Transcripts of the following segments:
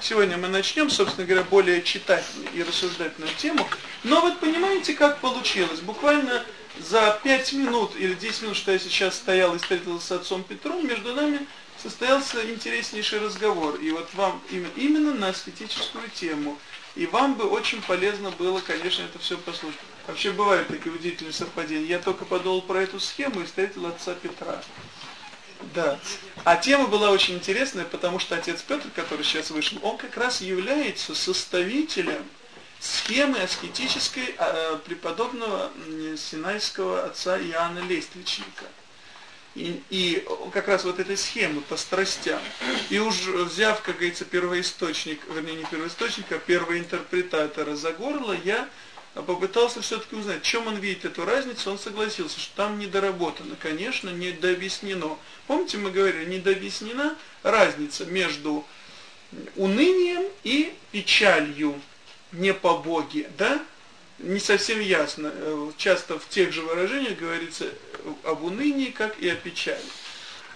Сегодня мы начнем, собственно говоря, более читательную и рассуждательную тему. Но вот понимаете, как получилось? Буквально за 5 минут или 10 минут, что я сейчас стоял и встретился с отцом Петром, между нами состоялся интереснейший разговор. И вот вам именно на аскетическую тему. И вам бы очень полезно было, конечно, это все послушать. Вообще бывают такие удивительные совпадения. Я только подумал про эту схему и встретил отца Петра. Да. А тема была очень интересная, потому что отец Петр, который сейчас вышел, он как раз является составителем схемы аскетической э, преподобного синайского отца Иоанна Лествичника. И, и как раз вот этой схемы по страстям. И уж взяв, как говорится, первоисточник, вернее не первоисточник, а первоинтерпретатора за горло, я попытался все-таки узнать, в чем он видит эту разницу, он согласился, что там недоработано, конечно, недообъяснено. Помните, мы говорили, недообъяснена разница между унынием и печалью, не по Боге, да? Не совсем ясно. Часто в тех же выражениях говорится об унынии, как и о печали.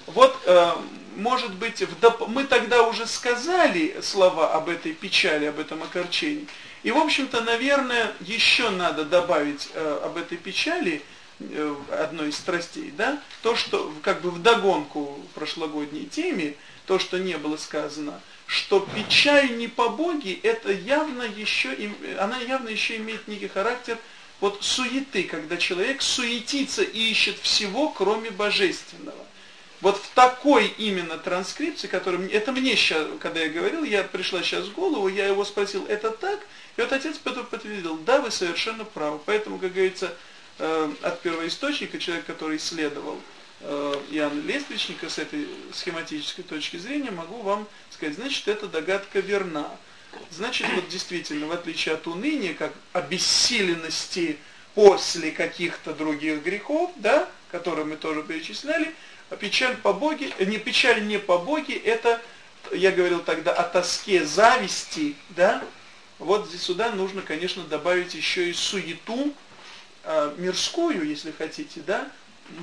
Вот, э, может быть, мы тогда уже сказали слова об этой печали, об этом окорчении. И, в общем-то, наверное, еще надо добавить э, об этой печали, э, одной из страстей, да, то, что как бы вдогонку прошлогодней теме, то, что не было сказано, что печаль не по Боге, это явно еще, она явно еще имеет некий характер вот суеты, когда человек суетится и ищет всего, кроме божественного. Вот в такой именно транскрипции, которая это мне сейчас, когда я говорил, я пришла сейчас в голову, я его спросил, это так? И вот отец Петр подтвердил, да, вы совершенно правы. Поэтому, как говорится, э, от первоисточника, человек, который исследовал э, Иоанна Лествичника с этой схематической точки зрения, могу вам сказать, значит, эта догадка верна. Значит, вот действительно, в отличие от уныния, как обессиленности после каких-то других грехов, да, которые мы тоже перечисляли, а печаль по Боге, э, не печаль не по Боге, это, я говорил тогда о тоске зависти, да, вот сюда нужно, конечно, добавить еще и суету э, мирскую, если хотите, да,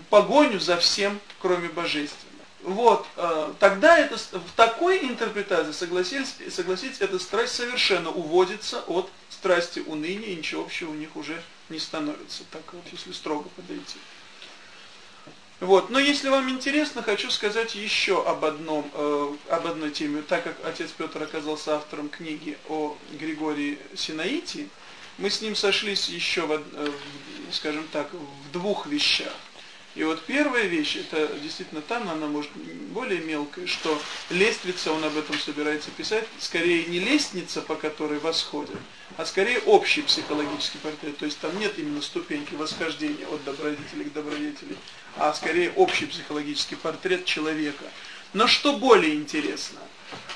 погоню за всем, кроме божественного. Вот, э, тогда это, в такой интерпретации, согласились, согласитесь, эта страсть совершенно уводится от страсти уныния, и ничего общего у них уже не становится, так вот, если строго подойти. Вот. Но если вам интересно, хочу сказать еще об одном, э, об одной теме. Так как отец Петр оказался автором книги о Григории Синаите, мы с ним сошлись еще, в, э, скажем так, в двух вещах. И вот первая вещь, это действительно там, она может более мелкая, что лестница, он об этом собирается писать, скорее не лестница, по которой восходят, а скорее общий психологический портрет. То есть там нет именно ступеньки восхождения от добродетели к добродетели, а скорее общий психологический портрет человека. Но что более интересно,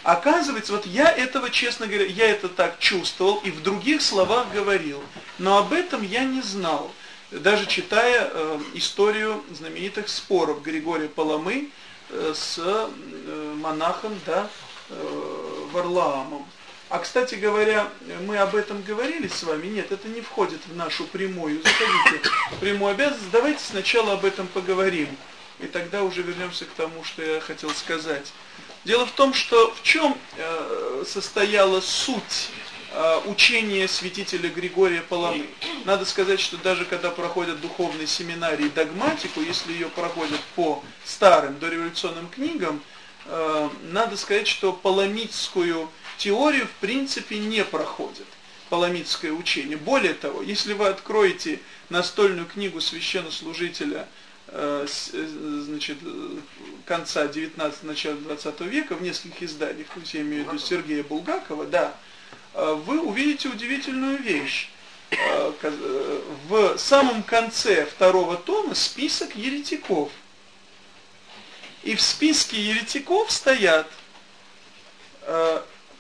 оказывается, вот я этого, честно говоря, я это так чувствовал и в других словах говорил, но об этом я не знал даже читая э, историю знаменитых споров Григория Паламы э, с э, монахом да, э, Варлаамом. А, кстати говоря, мы об этом говорили с вами? Нет, это не входит в нашу прямую. Заходите в прямую обязанность. Давайте сначала об этом поговорим. И тогда уже вернемся к тому, что я хотел сказать. Дело в том, что в чем э, состояла суть Э, учение святителя Григория Паламы. Надо сказать, что даже когда проходят духовные семинарии догматику, если ее проходят по старым дореволюционным книгам, э, надо сказать, что паламитскую теорию в принципе не проходят. Паламитское учение. Более того, если вы откроете настольную книгу священнослужителя э, значит, конца 19 начала 20 века в нескольких изданиях, то есть я имею в виду Сергея Булгакова, да, Э, вы увидите удивительную вещь. Э, э, в самом конце второго тома список еретиков. И в списке еретиков стоят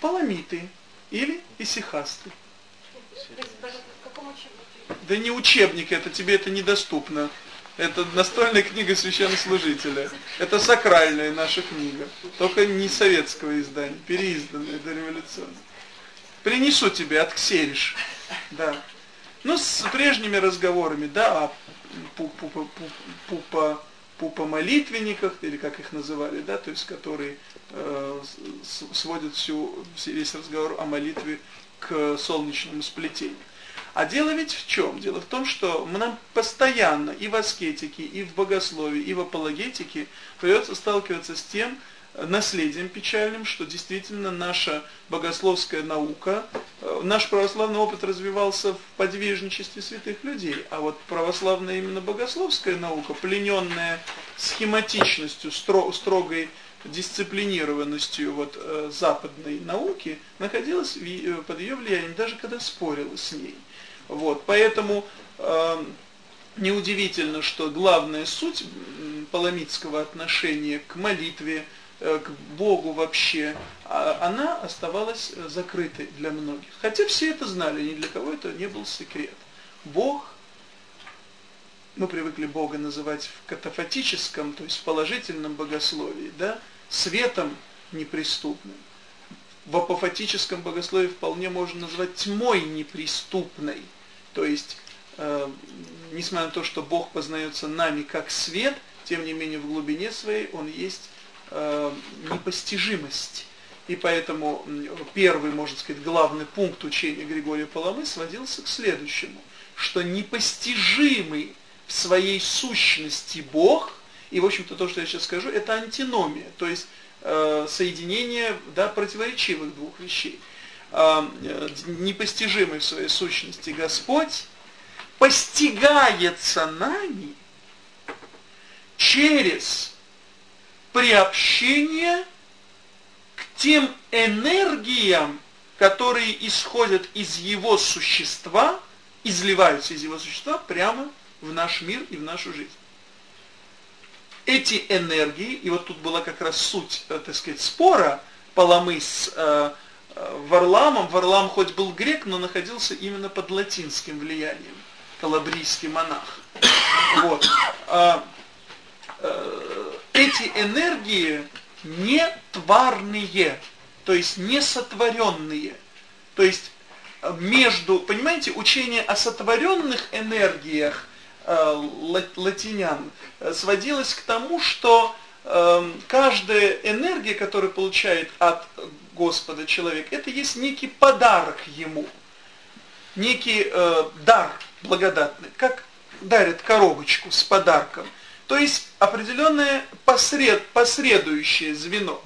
паламиты или исихасты. Да не учебник, это тебе это недоступно. Это настольная книга священнослужителя. Это сакральная наша книга. Только не советского издания, переизданная дореволюционная. Принесу тебе, отксеришь. Да. Ну, с прежними разговорами, да, а пупа, пупа, пупомолитвенниках, или как их называли, да, то есть которые э, сводят всю, весь разговор о молитве к солнечному сплетению. А дело ведь в чем? Дело в том, что нам постоянно и в аскетике, и в богословии, и в апологетике придется сталкиваться с тем, наследием печальным, что действительно наша богословская наука, э, наш православный опыт развивался в подвижничестве святых людей, а вот православная именно богословская наука, плененная схематичностью, строгой дисциплинированностью вот, э, западной науки, находилась э, под ее влиянием, даже когда спорила с ней. Вот, поэтому э, неудивительно, что главная суть паламитского отношения к молитве, Э, к Богу вообще, а она оставалась э, закрытой для многих. Хотя все это знали, ни для кого это не был секрет. Бог, мы привыкли Бога называть в катафатическом, то есть в положительном богословии, да, светом неприступным. В апофатическом богословии вполне можно назвать тьмой неприступной. То есть, э, несмотря на то, что Бог познается нами как свет, тем не менее в глубине своей Он есть э, непостижимость. И поэтому первый, можно сказать, главный пункт учения Григория Паламы сводился к следующему, что непостижимый в своей сущности Бог, и в общем-то то, что я сейчас скажу, это антиномия, то есть э, соединение да, противоречивых двух вещей. Э, непостижимый в своей сущности Господь постигается нами через приобщение к тем энергиям, которые исходят из его существа, изливаются из его существа прямо в наш мир и в нашу жизнь. Эти энергии, и вот тут была как раз суть, э, так сказать, спора Паламы с э, э, Варламом. Варлам хоть был грек, но находился именно под латинским влиянием, калабрийский монах. Вот. А, э, эти энергии не тварные, то есть не сотворенные. То есть между, понимаете, учение о сотворенных энергиях латинян э, сводилось к тому, что э, каждая энергия, которую получает от Господа человек, это есть некий подарок ему, некий э, дар благодатный, как дарят коробочку с подарком. То есть определенное посред, посредующее звено.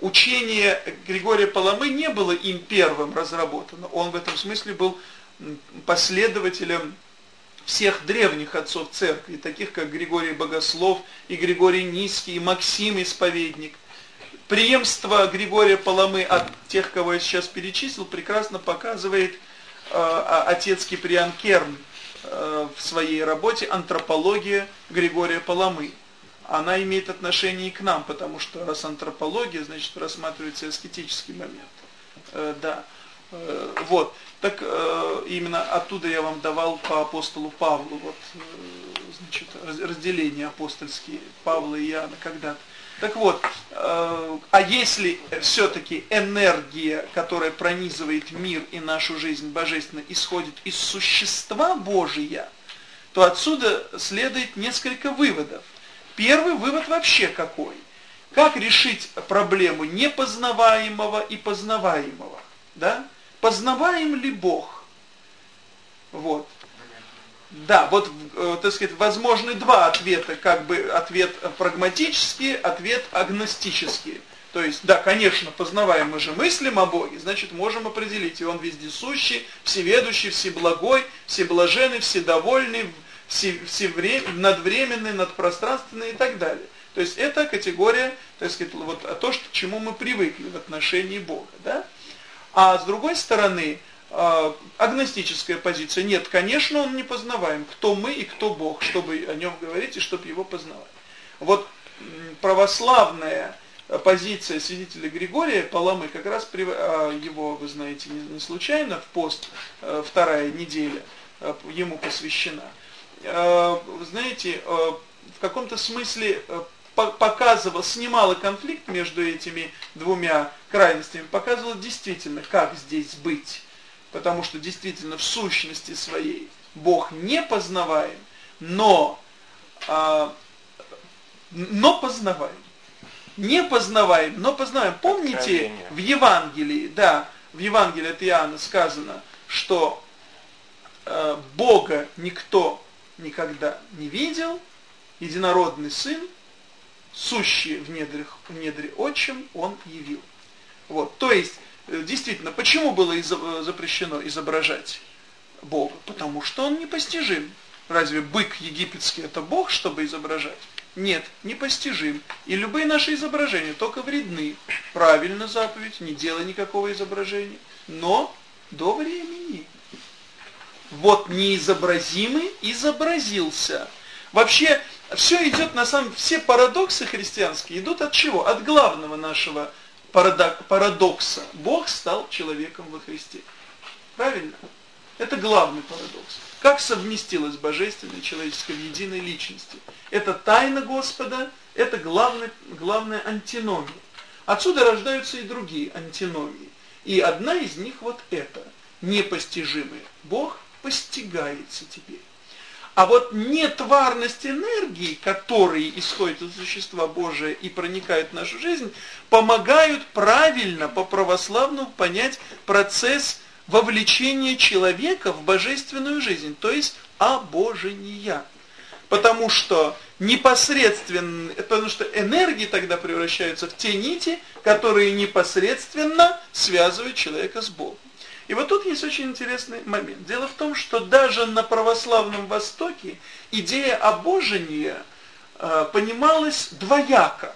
Учение Григория Паламы не было им первым разработано. Он в этом смысле был последователем всех древних отцов церкви, таких как Григорий Богослов и Григорий Низкий, и Максим Исповедник. Преемство Григория Паламы от тех, кого я сейчас перечислил, прекрасно показывает э, отец Киприан Керн, Э, в своей работе «Антропология Григория Паламы». Она имеет отношение и к нам, потому что раз антропология, значит рассматривается аскетический момент. Э, да. Э, вот. Так э, именно оттуда я вам давал по апостолу Павлу, вот, э, значит, разделение апостольские Павла и Иоанна когда-то. Так вот, э, а если все-таки энергия, которая пронизывает мир и нашу жизнь божественно, исходит из существа Божия, то отсюда следует несколько выводов. Первый вывод вообще какой? Как решить проблему непознаваемого и познаваемого? Да? Познаваем ли Бог? Вот. Да, вот, э, так сказать, возможны два ответа, как бы ответ прагматический, ответ агностический. То есть, да, конечно, познаваем мы же мыслим о Боге, значит, можем определить, и Он вездесущий, всеведущий, всеблагой, всеблаженный, вседовольный, все, всевре, надвременный, надпространственный и так далее. То есть, это категория, так сказать, вот то, что, к чему мы привыкли в отношении Бога, да? А с другой стороны, э, агностическая позиция. Нет, конечно, он не познаваем. Кто мы и кто Бог, чтобы о нем говорить и чтобы его познавать. Вот православная позиция свидетеля Григория Паламы как раз а, его, вы знаете, не случайно в пост э, вторая неделя э, ему посвящена. Э, вы знаете, в каком-то смысле показывал, снимала конфликт между этими двумя крайностями, показывала действительно, как здесь быть потому что действительно в сущности своей Бог не познаваем, но а, но познаваем. Не познаваем, но познаваем. Помните в Евангелии, да, в Евангелии от Иоанна сказано, что э, Бога никто никогда не видел, единородный Сын, сущий в недрах, в недре отчим, Он явил. Вот, то есть, э, действительно, почему было запрещено изображать Бога? Потому что Он непостижим. Разве бык египетский это Бог, чтобы изображать? Нет, непостижим. И любые наши изображения только вредны. Правильно заповедь, не делай никакого изображения. Но до времени. Вот неизобразимый изобразился. Вообще, все идет на самом все парадоксы христианские идут от чего? От главного нашего парадокса. Бог стал человеком во Христе. Правильно? Это главный парадокс. Как совместилось божественное и человеческое в единой личности? Это тайна Господа, это главный, главная антиномия. Отсюда рождаются и другие антиномии. И одна из них вот эта, непостижимая. Бог постигается теперь. А вот нетварность энергии, которые исходят из существа Божия и проникают в нашу жизнь, помогают правильно по православному понять процесс вовлечения человека в божественную жизнь, то есть обожения. Потому что непосредственно, потому что энергии тогда превращаются в те нити, которые непосредственно связывают человека с Богом. И вот тут есть очень интересный момент. Дело в том, что даже на православном Востоке идея обожения э, понималась двояко.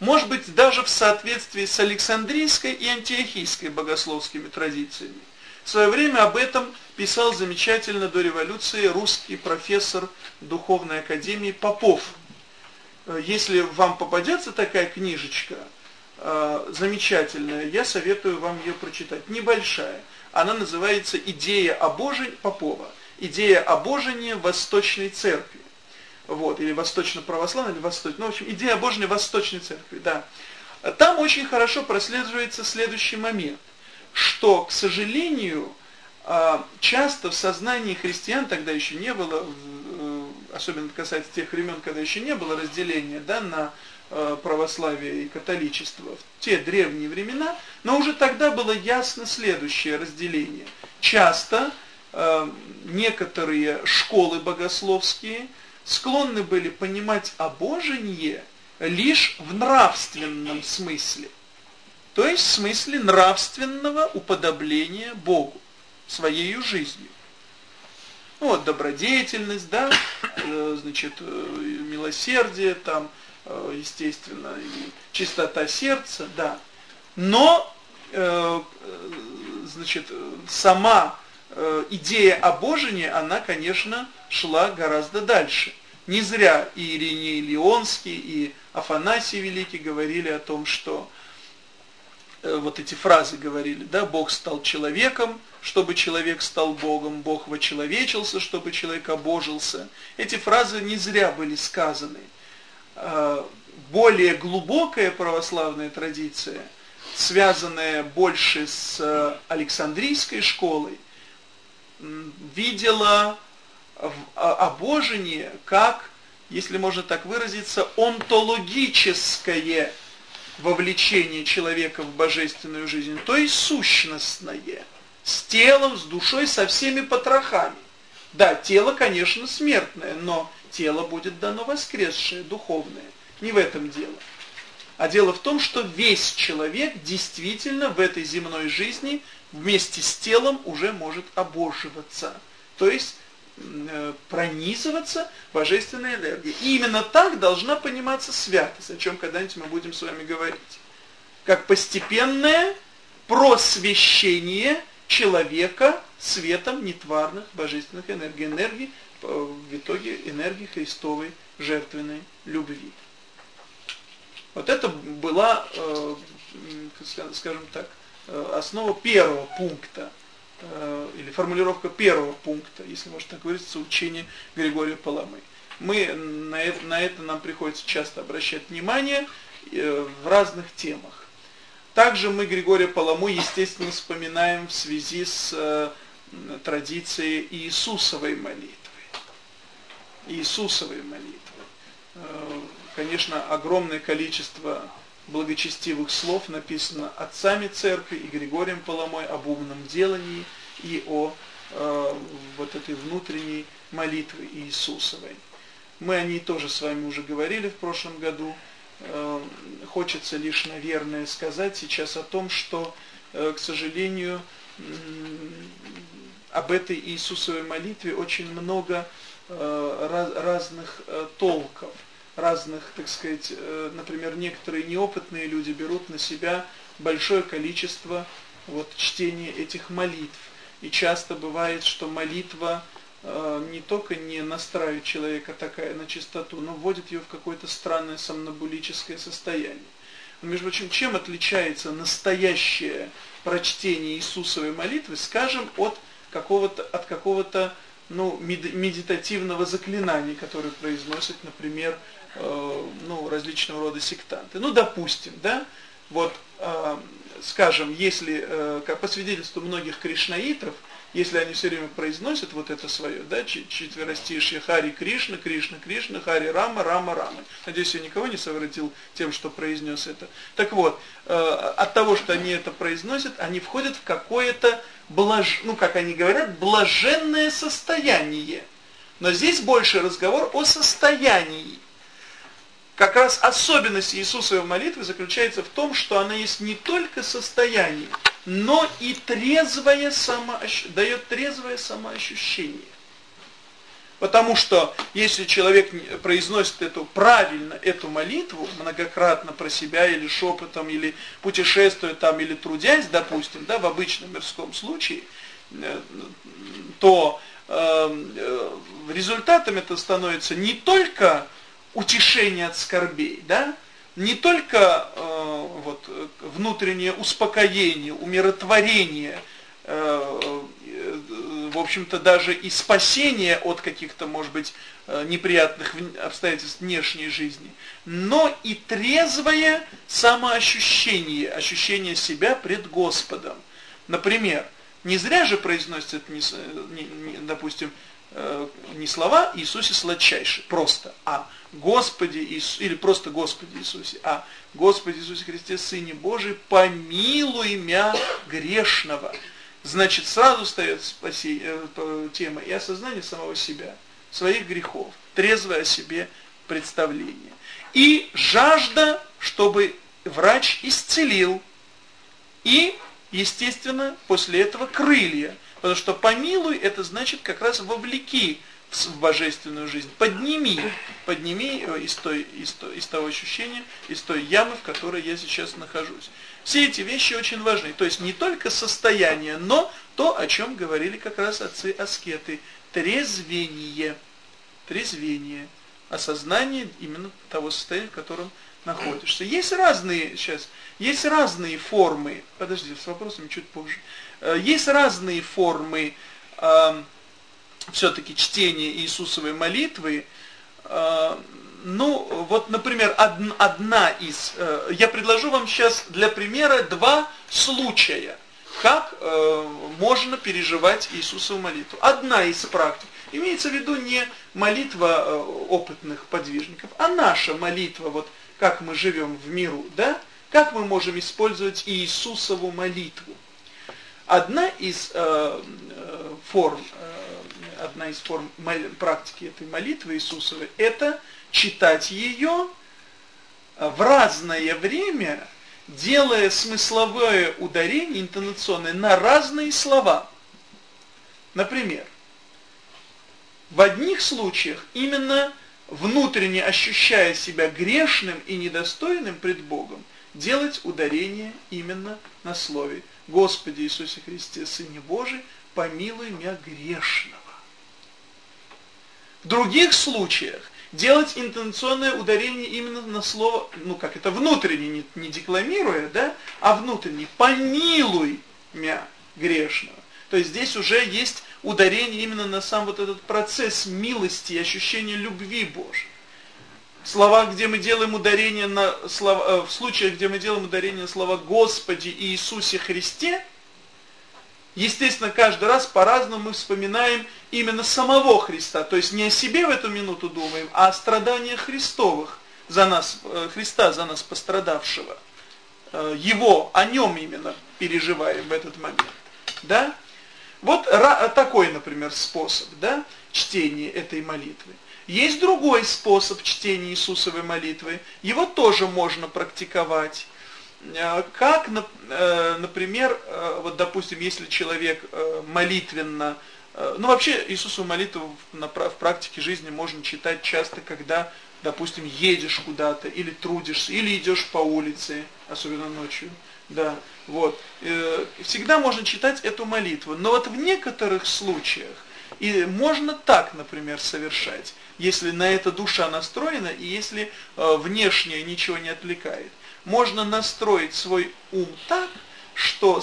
Может быть, даже в соответствии с Александрийской и Антиохийской богословскими традициями. В свое время об этом писал замечательно до революции русский профессор Духовной Академии Попов. Э, если вам попадется такая книжечка, замечательная, я советую вам ее прочитать. Небольшая. Она называется «Идея обожения» Попова. «Идея обожения Восточной Церкви». Вот, или восточно-православной, или восточной. Ну, в общем, идея обожения Восточной Церкви, да. Там очень хорошо прослеживается следующий момент что, к сожалению, а, часто в сознании христиан тогда еще не было, э, особенно касается тех времен, когда еще не было разделения да, на э, православие и католичество, в те древние времена, но уже тогда было ясно следующее разделение. Часто э, некоторые школы богословские склонны были понимать обожение лишь в нравственном смысле. То есть в смысле нравственного уподобления Богу своей жизнью. Ну, вот добродетельность, да, э, значит, милосердие, там, естественно, и чистота сердца, да. Но, значит, сама идея обожения, она, конечно, шла гораздо дальше. Не зря и Ириней Леонский, и Афанасий Великий говорили о том, что Э, вот эти фразы говорили, да, Бог стал человеком, чтобы человек стал Богом, Бог вочеловечился, чтобы человек обожился. Эти фразы не зря были сказаны. Более глубокая православная традиция, связанная больше с э, Александрийской школой, видела обожение как, если можно так выразиться, онтологическое вовлечение человека в божественную жизнь, то есть сущностное, с телом, с душой, со всеми потрохами. Да, тело, конечно, смертное, но тело будет дано воскресшее, духовное. Не в этом дело. А дело в том, что весь человек действительно в этой земной жизни вместе с телом уже может обоживаться. То есть Э, пронизываться божественной энергией. И именно так должна пониматься святость, о чем когда-нибудь мы будем с вами говорить. Как постепенное просвещение человека светом нетварных божественных энергий. Энергии, в итоге энергии Христовой жертвенной любви. Вот это была, э, скажем так, основа первого пункта Э, или формулировка первого пункта, если можно так выразиться, учения Григория Паламы. Мы на это, на это нам приходится часто обращать внимание э, в разных темах. Также мы Григория Паламу, естественно, вспоминаем в связи с э, традицией Иисусовой молитвы. Иисусовой молитвы. конечно, огромное количество благочестивых слов написано отцами церкви и Григорием Паламой об умном делании и о э, вот этой внутренней молитве Иисусовой. Мы о ней тоже с вами уже говорили в прошлом году. Э, хочется лишь, наверное, сказать сейчас о том, что, э, к сожалению, об этой Иисусовой молитве очень много э, разных толков разных, так сказать, э, например, некоторые неопытные люди берут на себя большое количество вот чтения этих молитв. И часто бывает, что молитва э, не только не настраивает человека такая на чистоту, но вводит ее в какое-то странное сомнобулическое состояние. Между прочим, чем отличается настоящее прочтение Иисусовой молитвы, скажем, от какого-то от какого-то ну, медитативного заклинания, которое произносит, например, Э, ну, различного рода сектанты. Ну, допустим, да, вот, э, скажем, если, э, по свидетельству многих кришнаитов, если они все время произносят вот это свое, да, четверостишье Хари Кришна, Кришна, Кришна, Хари Рама, Рама, Рама. Надеюсь, я никого не совратил тем, что произнес это. Так вот, от того, что они это произносят, они входят в какое-то, блаж... ну, как они говорят, блаженное состояние. Но здесь больше разговор о состоянии как раз особенность Иисусовой молитвы заключается в том, что она есть не только состояние, но и трезвое самоощ... дает трезвое самоощущение. Потому что если человек произносит эту правильно эту молитву многократно про себя или шепотом или путешествуя там или трудясь, допустим, да, в обычном мирском случае, э, то э, э, результатом это становится не только утешение от скорбей, да? Не только э, вот, внутреннее успокоение, умиротворение, э, в общем-то даже и спасение от каких-то, может быть, э, неприятных обстоятельств внешней жизни, но и трезвое самоощущение, ощущение себя пред Господом. Например, не зря же произносят, допустим, Э, не слова Иисусе сладчайший, просто, а Господи Иисус, или просто Господи Иисусе, а Господи Иисусе Христе, Сыне Божий, помилуй мя грешного. Значит, сразу встает спасение, э, тема и осознание самого себя, своих грехов, трезвое о себе представление. И жажда, чтобы врач исцелил. И, естественно, после этого крылья – Потому что помилуй, это значит как раз вовлеки в божественную жизнь. Подними, подними э, из, той, из, той, из того ощущения, из той ямы, в которой я сейчас нахожусь. Все эти вещи очень важны. То есть не только состояние, но то, о чем говорили как раз отцы-аскеты. Трезвение. Трезвение. Осознание именно того состояния, в котором находишься. Есть разные, сейчас, есть разные формы, подожди, с вопросами чуть позже, Э, есть разные формы все-таки чтения Иисусовой молитвы. Э, ну, вот, например, од, одна из... Э, я предложу вам сейчас для примера два случая, как э, можно переживать Иисусову молитву. Одна из практик. Имеется в виду не молитва опытных подвижников, а наша молитва, вот как мы живем в миру, да? Как мы можем использовать Иисусову молитву? Одна из э, форм, одна из форм практики этой молитвы Иисусовой, это читать ее в разное время, делая смысловое ударение интонационное на разные слова. Например, в одних случаях именно внутренне ощущая себя грешным и недостойным пред Богом, делать ударение именно на слове Господи Иисусе Христе, Сыне Божий, помилуй меня грешного. В других случаях делать интенционное ударение именно на слово, ну как это, внутренне, не, не декламируя, да, а внутренне, помилуй меня грешного. То есть здесь уже есть ударение именно на сам вот этот процесс милости и ощущения любви Божьей слова, где мы делаем ударение на слова, э, в случаях, где мы делаем ударение на слова Господи и Иисусе Христе, естественно, каждый раз по-разному мы вспоминаем именно самого Христа, то есть не о себе в эту минуту думаем, а о страданиях Христовых за нас, э, Христа за нас пострадавшего, э, его, о нем именно переживаем в этот момент. Да? Вот такой, например, способ да, чтения этой молитвы. Есть другой способ чтения Иисусовой молитвы. Его тоже можно практиковать. Э, как, например, вот допустим, если человек молитвенно Э, ну, вообще, Иисусову молитву в практике жизни можно читать часто, когда, допустим, едешь куда-то, или трудишься, или идешь по улице, особенно ночью. Да, вот. Э, всегда можно читать эту молитву. Но вот в некоторых случаях, и можно так, например, совершать, если на это душа настроена, и если э, внешнее ничего не отвлекает. Можно настроить свой ум так, что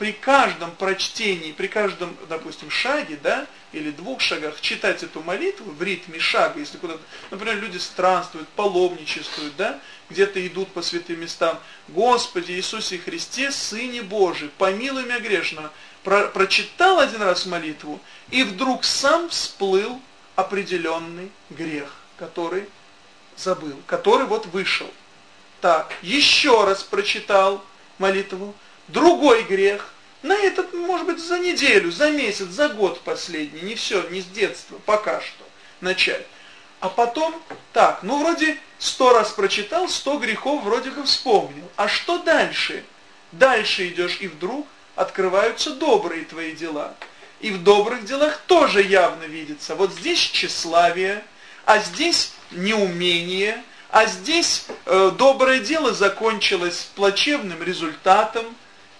при каждом прочтении, при каждом, допустим, шаге, да, или двух шагах, читать эту молитву в ритме шага, если куда-то, например, люди странствуют, паломничествуют, да, где-то идут по святым местам, Господи Иисусе Христе, Сыне Божий, помилуй меня грешного, про, прочитал один раз молитву, и вдруг сам всплыл определенный грех, который забыл, который вот вышел. Так, еще раз прочитал молитву, другой грех, на этот, может быть, за неделю, за месяц, за год последний, не все, не с детства, пока что начать. А потом, так, ну вроде сто раз прочитал, сто грехов вроде бы вспомнил. А что дальше? Дальше идешь и вдруг открываются добрые твои дела. И в добрых делах тоже явно видится. Вот здесь тщеславие, а здесь неумение, а здесь э, доброе дело закончилось плачевным результатом,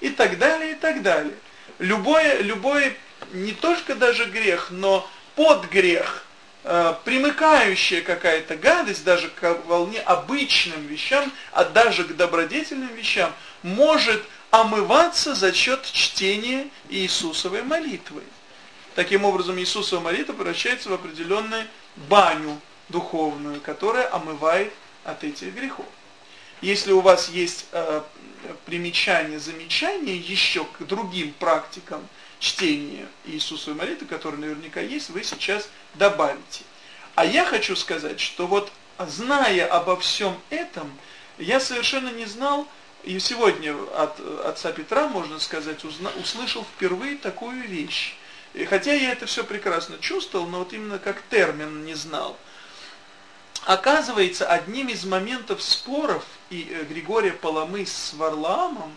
и так далее, и так далее. Любое, любой, не только даже грех, но под грех, э, примыкающая какая-то гадость, даже к волне обычным вещам, а даже к добродетельным вещам, может омываться за счет чтения Иисусовой молитвы. Таким образом, Иисусова молитва превращается в определенную баню духовную, которая омывает от этих грехов. Если у вас есть э, примечания, замечания еще к другим практикам чтения Иисусовой молитвы, которые наверняка есть, вы сейчас добавите. А я хочу сказать, что вот зная обо всем этом, я совершенно не знал, и сегодня от отца Петра, можно сказать, узна, услышал впервые такую вещь. И хотя я это все прекрасно чувствовал, но вот именно как термин не знал. Оказывается, одним из моментов споров и э, Григория Паламы с Варлаамом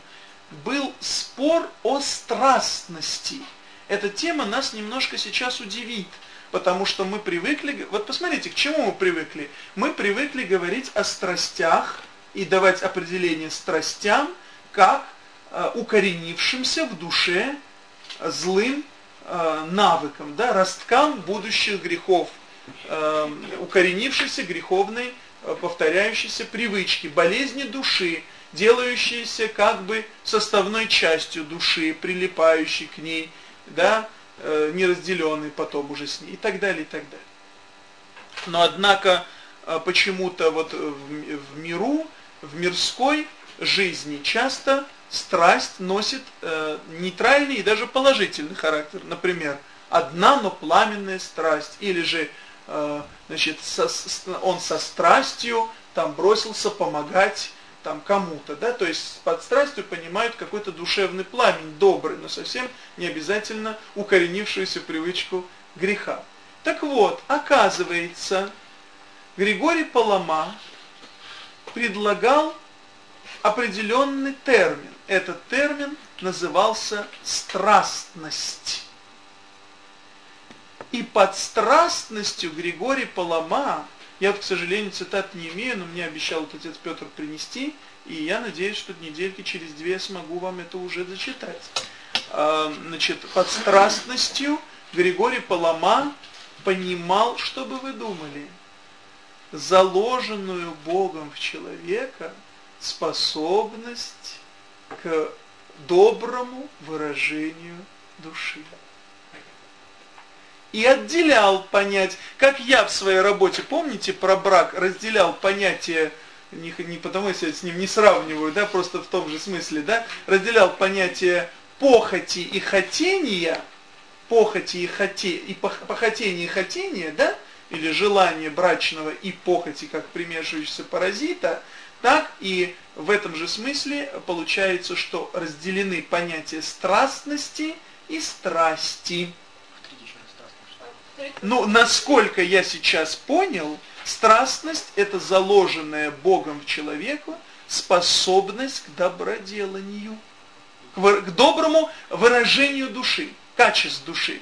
был спор о страстности. Эта тема нас немножко сейчас удивит, потому что мы привыкли, вот посмотрите, к чему мы привыкли. Мы привыкли говорить о страстях и давать определение страстям, как э, укоренившимся в душе злым э, навыкам, да, росткам будущих грехов укоренившейся греховной э, повторяющейся привычки, болезни души, делающиеся как бы составной частью души, прилипающей к ней, да, э, неразделенной потом уже с ней и так далее, и так далее. Но однако э, почему-то вот в, миру, в мирской жизни часто страсть носит нейтральный и даже положительный характер. Например, одна, но пламенная страсть, или же значит, со, он со страстью там бросился помогать там кому-то, да, то есть под страстью понимают какой-то душевный пламень, добрый, но совсем не обязательно укоренившуюся привычку греха. Так вот, оказывается, Григорий Палама предлагал определенный термин. Этот термин назывался страстность. И под страстностью Григорий Палама, я к сожалению, цитат не имею, но мне обещал вот отец Петр принести, и я надеюсь, что недельки через две смогу вам это уже зачитать. А, значит, под страстностью Григорий Палама понимал, что бы вы думали, заложенную Богом в человека способность к доброму выражению души и отделял понять, как я в своей работе, помните, про брак разделял понятие, не, не потому что я с ним не сравниваю, да, просто в том же смысле, да, разделял понятие похоти и хотения, похоти и, хоте, и похотения и хотения, да, или желание брачного и похоти как примешивающегося паразита, так и в этом же смысле получается, что разделены понятия страстности и страсти. Ну, насколько я сейчас понял, страстность это заложенная Богом в человеку способность к доброделанию, к, доброму выражению души, качеств души.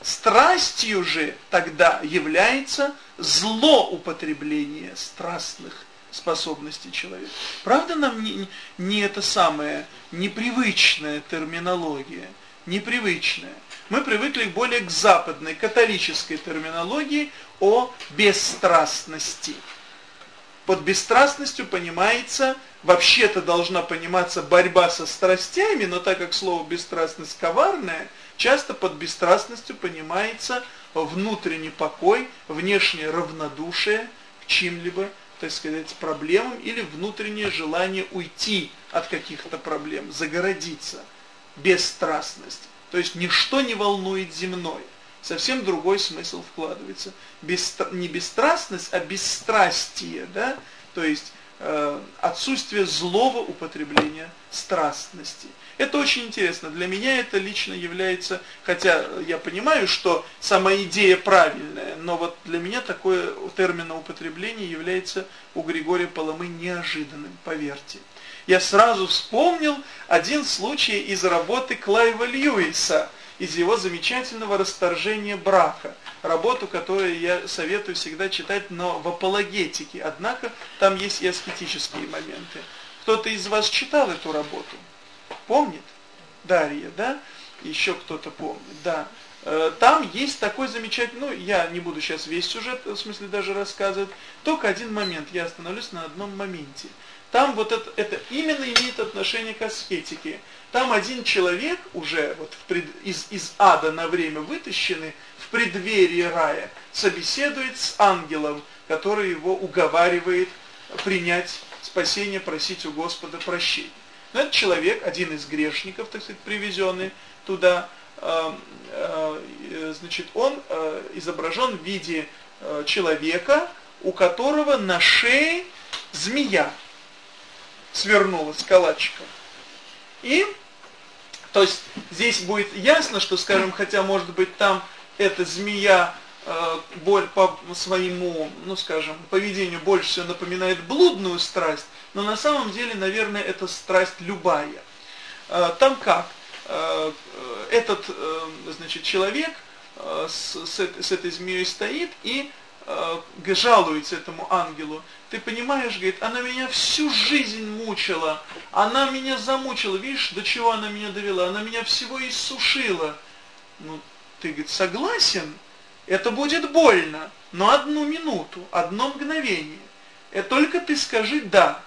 Страстью же тогда является злоупотребление страстных способностей человека. Правда нам не, не это самая непривычная терминология, непривычная. Мы привыкли более к западной католической терминологии о бесстрастности. Под бесстрастностью понимается, вообще-то должна пониматься борьба со страстями, но так как слово бесстрастность коварное, часто под бесстрастностью понимается внутренний покой, внешнее равнодушие к чьим-либо, так сказать, проблемам или внутреннее желание уйти от каких-то проблем, загородиться. Бесстрастность. То есть ничто не волнует земное совсем другой смысл вкладывается. Бестра... Не бесстрастность, а бесстрастие, да? То есть э, отсутствие злого употребления страстности. Это очень интересно. Для меня это лично является, хотя я понимаю, что сама идея правильная, но вот для меня такое терминоупотребление является у Григория Паламы неожиданным, поверьте. Я сразу вспомнил один случай из работы Клайва Льюиса – из его замечательного расторжения брака, работу, которую я советую всегда читать, но в апологетике, однако там есть и аскетические моменты. Кто-то из вас читал эту работу? Помнит? Дарья, да? Еще кто-то помнит, да. Э, там есть такой замечательный, ну, я не буду сейчас весь сюжет, в смысле даже рассказывать, только один момент, я остановлюсь на одном моменте. Там вот это, это именно имеет отношение к аскетике. Там один человек уже вот в пред, из, из ада на время вытащенный в преддверии рая собеседует с ангелом, который его уговаривает принять спасение, просить у Господа прощения. Но этот человек, один из грешников, так сказать, привезенный туда, э, э, значит, он э, изображен в виде э, человека, у которого на шее змея свернулась калачиком. И, то есть, здесь будет ясно, что, скажем, хотя, может быть, там эта змея э, боль по своему, ну, скажем, поведению больше всего напоминает блудную страсть, но на самом деле, наверное, это страсть любая. Э, там как? Э, этот, э, значит, человек э, с, с, с этой змеей стоит и э, жалуется этому ангелу. Ты понимаешь, говорит, она меня всю жизнь мучила, она меня замучила, видишь, до чего она меня довела, она меня всего иссушила. Ну, ты, говорит, согласен? Это будет больно, но одну минуту, одно мгновение. И только ты скажи «да».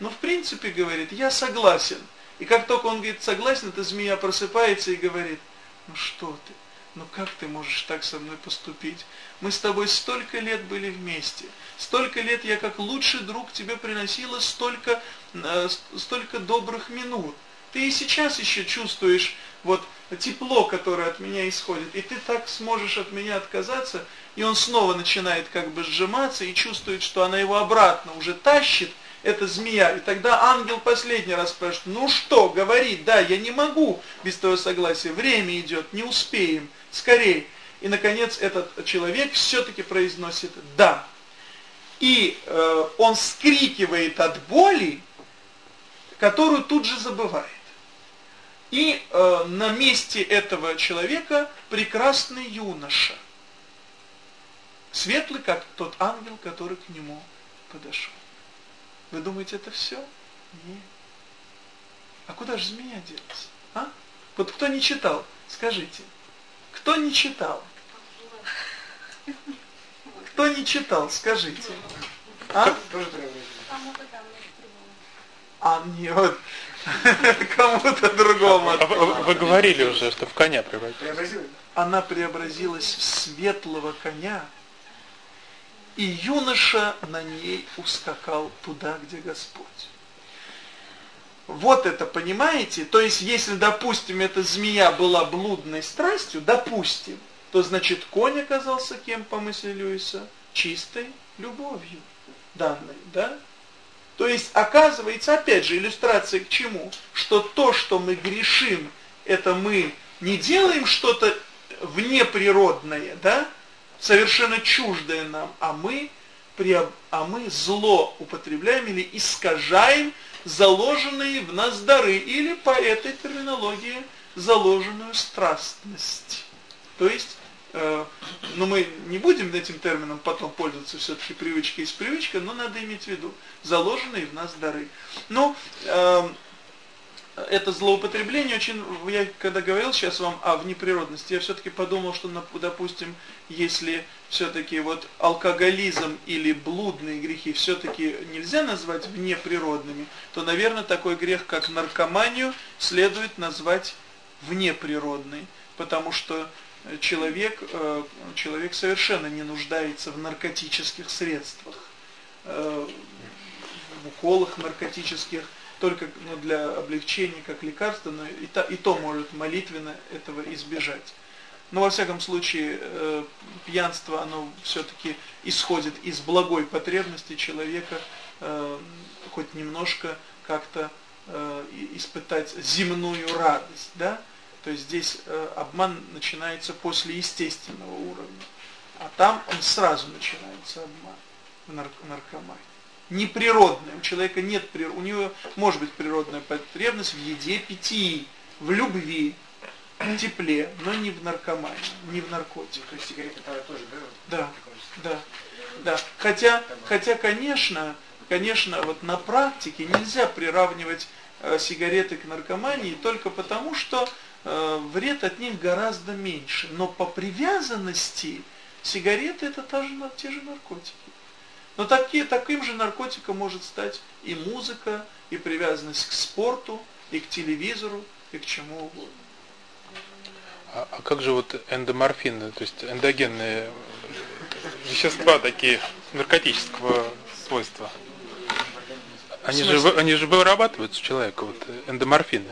Ну, в принципе, говорит, я согласен. И как только он говорит согласен, эта змея просыпается и говорит, ну что ты, ну как ты можешь так со мной поступить? Мы с тобой столько лет были вместе. Столько лет я как лучший друг тебе приносила столько, э, столько добрых минут. Ты и сейчас еще чувствуешь вот тепло, которое от меня исходит. И ты так сможешь от меня отказаться. И он снова начинает как бы сжиматься и чувствует, что она его обратно уже тащит, эта змея. И тогда ангел последний раз спрашивает, ну что, говори, да, я не могу без твоего согласия, время идет, не успеем, скорее. И, наконец, этот человек все-таки произносит «да». И э, он скрикивает от боли, которую тут же забывает. И э, на месте этого человека прекрасный юноша, светлый, как тот ангел, который к нему подошел. Вы думаете, это все? Нет. А куда же змея делась? А? Вот кто не читал, скажите. Кто не читал? Кто не читал, скажите. А? А, нет. Кому-то другому. А вы, вы говорили уже, что в коня превратилась. Она преобразилась в светлого коня, и юноша на ней ускакал туда, где Господь. Вот это, понимаете? То есть, если, допустим, эта змея была блудной страстью, допустим, то значит конь оказался кем по мысли Льюиса? Чистой любовью данной, да? То есть, оказывается, опять же, иллюстрация к чему? Что то, что мы грешим, это мы не делаем что-то внеприродное, да? Совершенно чуждое нам, а мы, а мы зло употребляем или искажаем заложенные в нас дары, или по этой терминологии заложенную страстность. То есть но мы не будем этим термином потом пользоваться, все-таки привычка есть привычка, но надо иметь в виду заложенные в нас дары. Но э, это злоупотребление очень, я когда говорил сейчас вам о внеприродности, я все-таки подумал, что, допустим, если все-таки вот алкоголизм или блудные грехи все-таки нельзя назвать внеприродными, то, наверное, такой грех, как наркоманию, следует назвать внеприродный, потому что человек, э, человек совершенно не нуждается в наркотических средствах, э, в уколах наркотических, только ну, для облегчения как лекарства, но и то, и то может молитвенно этого избежать. Но во всяком случае э, пьянство, оно все-таки исходит из благой потребности человека хоть немножко как-то испытать земную радость, да? То есть здесь э, обман начинается после естественного уровня. А там он сразу начинается обман в нарк наркомании. Неприродный. У человека нет, у него может быть природная потребность в еде, питье, в любви, в тепле, но не в наркомании, не в наркотиках. То есть сигареты тоже, да? Да, да, да. Хотя, хотя, конечно, конечно, вот на практике нельзя приравнивать э, сигареты к наркомании только потому, что вред от них гораздо меньше. Но по привязанности сигареты это тоже, те же наркотики. Но такие, таким же наркотиком может стать и музыка, и привязанность к спорту, и к телевизору, и к чему угодно. А, а как же вот эндоморфины, то есть эндогенные вещества такие наркотического свойства? Они же, они же вырабатываются у человека, вот эндоморфины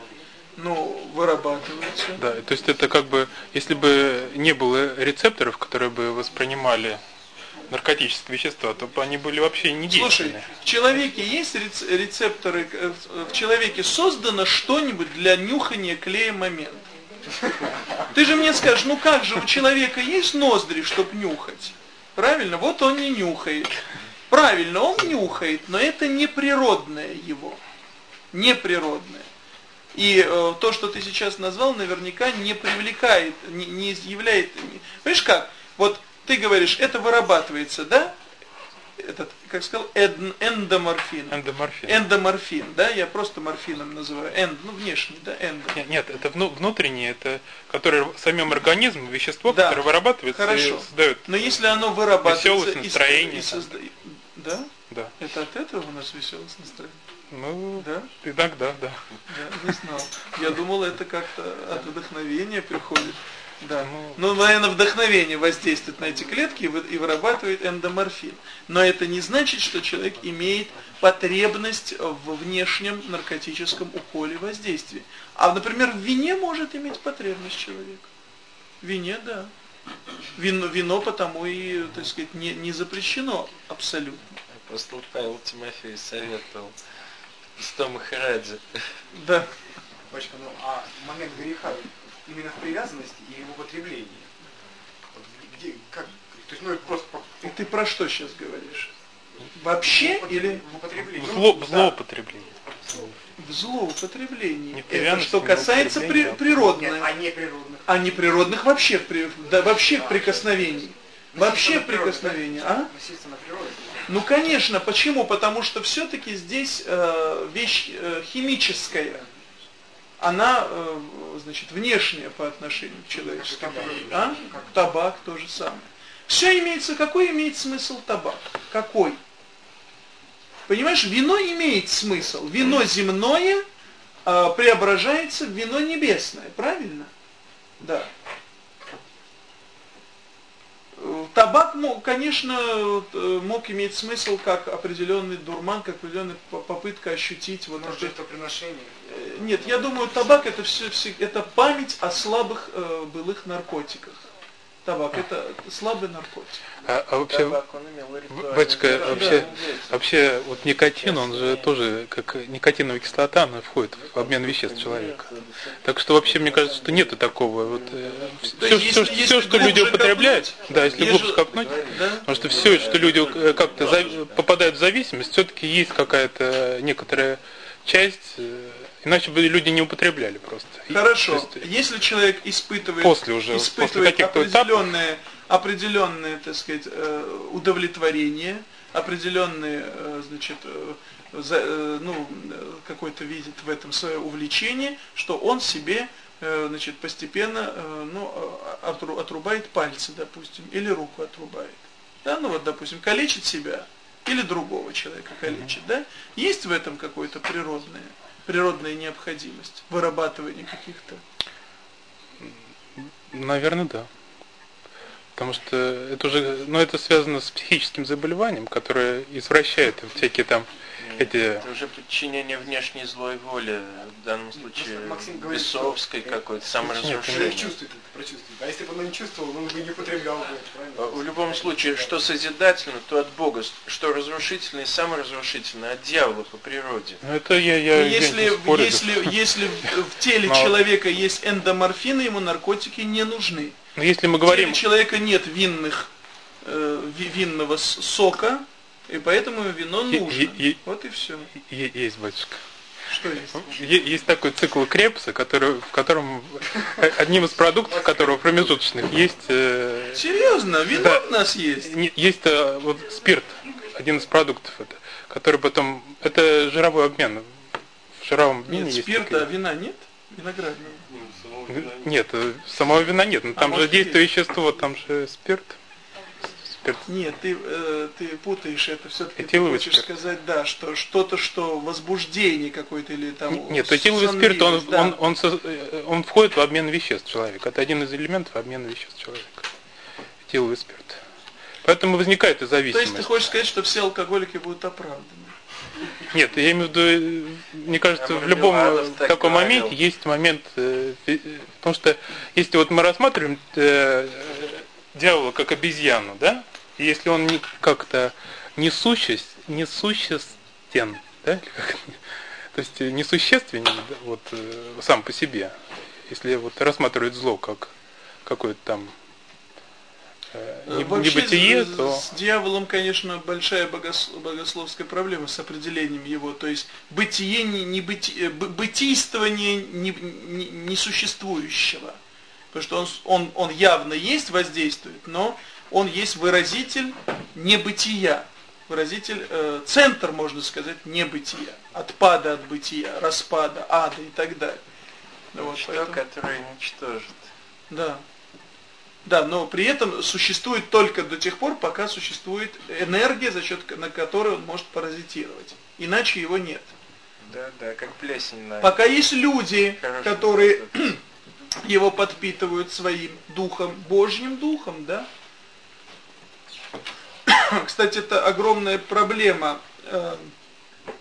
ну, вырабатывается. Да, то есть это как бы, если бы не было рецепторов, которые бы воспринимали наркотические вещества, то бы они были вообще не Слушай, в человеке есть рецепторы, в человеке создано что-нибудь для нюхания клея момент. Ты же мне скажешь, ну как же, у человека есть ноздри, чтобы нюхать? Правильно? Вот он не нюхает. Правильно, он нюхает, но это не природное его. Неприродное. И э, то, что ты сейчас назвал, наверняка не привлекает, не, не изъявляет. Не, понимаешь как? Вот ты говоришь, это вырабатывается, да? Этот, как сказал, эндоморфин. Эндоморфин. Эндоморфин, да? Я просто морфином называю. Энд, ну внешний, да? Эндо. Нет, нет, это внутреннее, это которое самим организмом вещество, да. которое вырабатывается Хорошо. и создает. Но если оно вырабатывается веселость, настроение, и, и созда... да? Да. Это от этого у нас веселость настроение. Ну, да? иногда, да. Я не знал. Я думал, это как-то от вдохновения приходит. Да. Ну, ну, наверное, вдохновение воздействует на эти клетки и вырабатывает эндоморфин. Но это не значит, что человек имеет потребность в внешнем наркотическом уколе воздействия. А, например, в вине может иметь потребность человек. В вине, да. Вино, вино потому и, так сказать, не, не запрещено абсолютно. Апостол Павел Тимофей советовал что Махараджа. Да. Бачка, ну а момент греха именно в привязанности и в употреблении. Где, как, то есть, ну, просто... Ты, ты про что сейчас говоришь? Вообще в или... В употреблении. В, зло, в злоупотреблении. В злоупотреблении. Это что касается при, природных. а не природных. А не природных вообще, да, вообще а, прикосновений. Вообще прикосновения, а? Ну, конечно. Почему? Потому что все-таки здесь э, вещь э, химическая. Она, э, значит, внешняя по отношению к человеческому. А? Табак то же самое. Все имеется, какой имеет смысл табак? Какой? Понимаешь, вино имеет смысл. Вино земное э, преображается в вино небесное, правильно? Да. Табак, конечно, э, мог иметь смысл как определенный дурман, как определенная попытка ощутить вот это приношение? Э, нет, я думаю, табак это все, все это память о слабых э, былых наркотиках. Табак это слабый наркотик. А, а вообще, Табак, он имел ритуальный батюшка, вообще, вообще, вот никотин, он же тоже, как никотиновая кислота, она входит в обмен веществ человека. Так что вообще, мне кажется, что нету такого. Вот, Да все, если- все, если что люди употребляют, копнуть, да, если глубже же- копнуть, Да? потому что все, что люди э, как-то попадают в зависимость, все-таки есть какая-то некоторая часть, э, иначе бы люди не употребляли просто. Хорошо. есть, Если человек испытывает, После уже, после испытывает каких-то этапов. определенное, определенное, так сказать, э, удовлетворение, определенное, э, значит, э, э, ну, э, какой-то видит в этом свое увлечение, что он себе э, значит, постепенно э, ну, э, отру- отрубает пальцы, допустим, или руку отрубает. Да, ну вот, допустим, калечит себя или другого человека калечит, да? Есть в этом какое-то природное, природная необходимость вырабатывания каких-то Наверное, да. Потому что это уже, ну это связано с психическим заболеванием, которое извращает всякие там Эти... Это уже подчинение внешней злой воли, в данном случае Просто Максим говорит, что- бесовской какой-то, Человек саморазрушение. чувствует это, прочувствует. А если бы он не чувствовал, он бы не употреблял бы это, В правильно? любом случае, что созидательно, то от Бога, что разрушительно и саморазрушительно от дьявола по природе. Ну это я, я, я если, спорю. если, если в, в теле Но- человека есть эндоморфины, ему наркотики не нужны. Но если мы В говорим, теле человека нет винных, э, ви- винного сока, и поэтому вино нужно. е- Вот и все. есть батюшка. Что есть? Есть такой цикл Крепса, который, в котором э, одним из продуктов которого промежуточных есть э, Серьезно, вино Да. у нас есть. не- есть э, вот спирт, один из продуктов это, который потом это жировой обмен. В жировом обмене Нет, есть спирта, такие- а вина нет? Виноградного. Нет, э, самого вина нет, но А там же может, действует есть? вещество, там же спирт. Спирт. Нет, ты, э, ты путаешь это все-таки. Ты хочешь спирт. сказать, да, что что-то, что возбуждение какое-то или там... Нет, этиловый спирт, он, да. он, он, со- э, он входит в обмен веществ человека. Это один из элементов обмена веществ человека. Этиловый спирт. Поэтому возникает и То есть зависимость. ты хочешь сказать, что все алкоголики будут оправданы? Нет, я имею в виду, э, мне кажется, А в любом э, так таком говорил. моменте есть момент, э, э, потому что если вот мы рассматриваем э, э, дьявола как обезьяну, да, если он не, как-то несущест, несуществен, да, то есть э, несущественен вот, э, сам по себе, если вот рассматривать зло как какое-то там э, не- Вообще небытие, с, то... с дьяволом, конечно, большая богос- богословская проблема с определением его. То есть бытие, не, не быти- э, бы- бытийствование не- не- несуществующего. Потому что он, он, он явно есть, воздействует, но он есть выразитель небытия. Выразитель, э, центр, можно сказать, небытия. Отпада от бытия, распада, ада и так далее. Вот, Что, поэтому- которое уничтожит. да. Да, но при этом существует только до тех пор, пока существует энергия, за счет на которой он может паразитировать. Иначе его нет. Да, да, как плесень на... Пока есть люди, Хорошо. которые его подпитывают своим духом, Божьим духом, да? Кстати, это огромная проблема, э,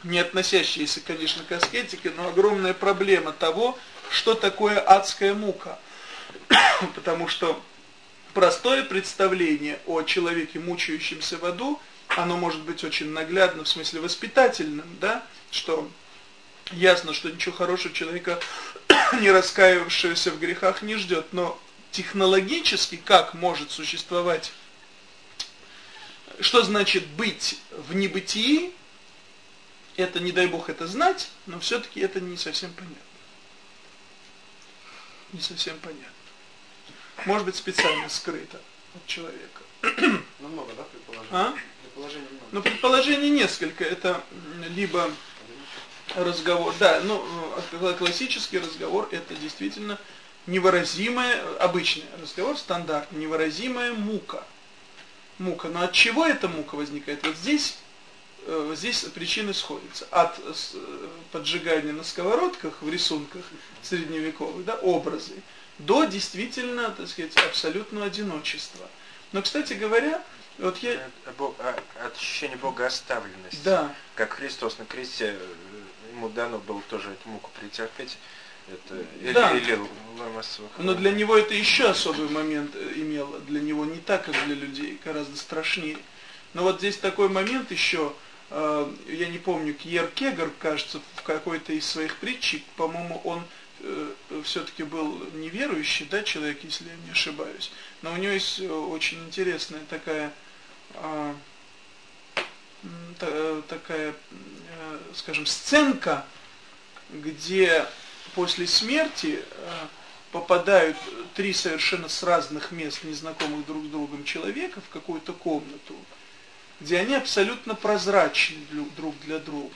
не относящаяся, конечно, к аскетике, но огромная проблема того, что такое адская мука. Потому что простое представление о человеке, мучающемся в аду, оно может быть очень наглядно, в смысле воспитательным, да, что ясно, что ничего хорошего человека, не раскаявшегося в грехах, не ждет, но технологически как может существовать, что значит быть в небытии, это, не дай бог это знать, но все-таки это не совсем понятно. Не совсем понятно. Может быть специально скрыто от человека. Ну, много, да, предположений? А? Предположений много. Ну, предположений несколько. Это либо разговор, да, ну, э, классический разговор, это действительно невыразимая, обычный разговор, стандарт, невыразимая мука. Мука. Но от чего эта мука возникает? Вот здесь, э, здесь причины сходятся. От э, э, поджигания на сковородках в рисунках средневековых, да, образы, до действительно, так сказать, абсолютного одиночества. Но, кстати говоря, вот я... Бог- а- от ощущения богооставленности. Да, Как Христос на кресте, ему дано было тоже эту муку претерпеть. Это Да. Ламасова. Но для него это еще особый момент э, имело. Для него не так, как для людей, гораздо страшнее. Но вот здесь такой момент еще, э, я не помню, Кьер Кегар, кажется, в какой-то из своих притчей, по-моему, он э, все-таки был неверующий, да, человек, если я не ошибаюсь. Но у него есть э, очень интересная такая, э, та- э, такая, э, скажем, сценка, где после смерти э, попадают три совершенно с разных мест, незнакомых друг с другом человека в какую-то комнату, где они абсолютно прозрачны друг- для друга.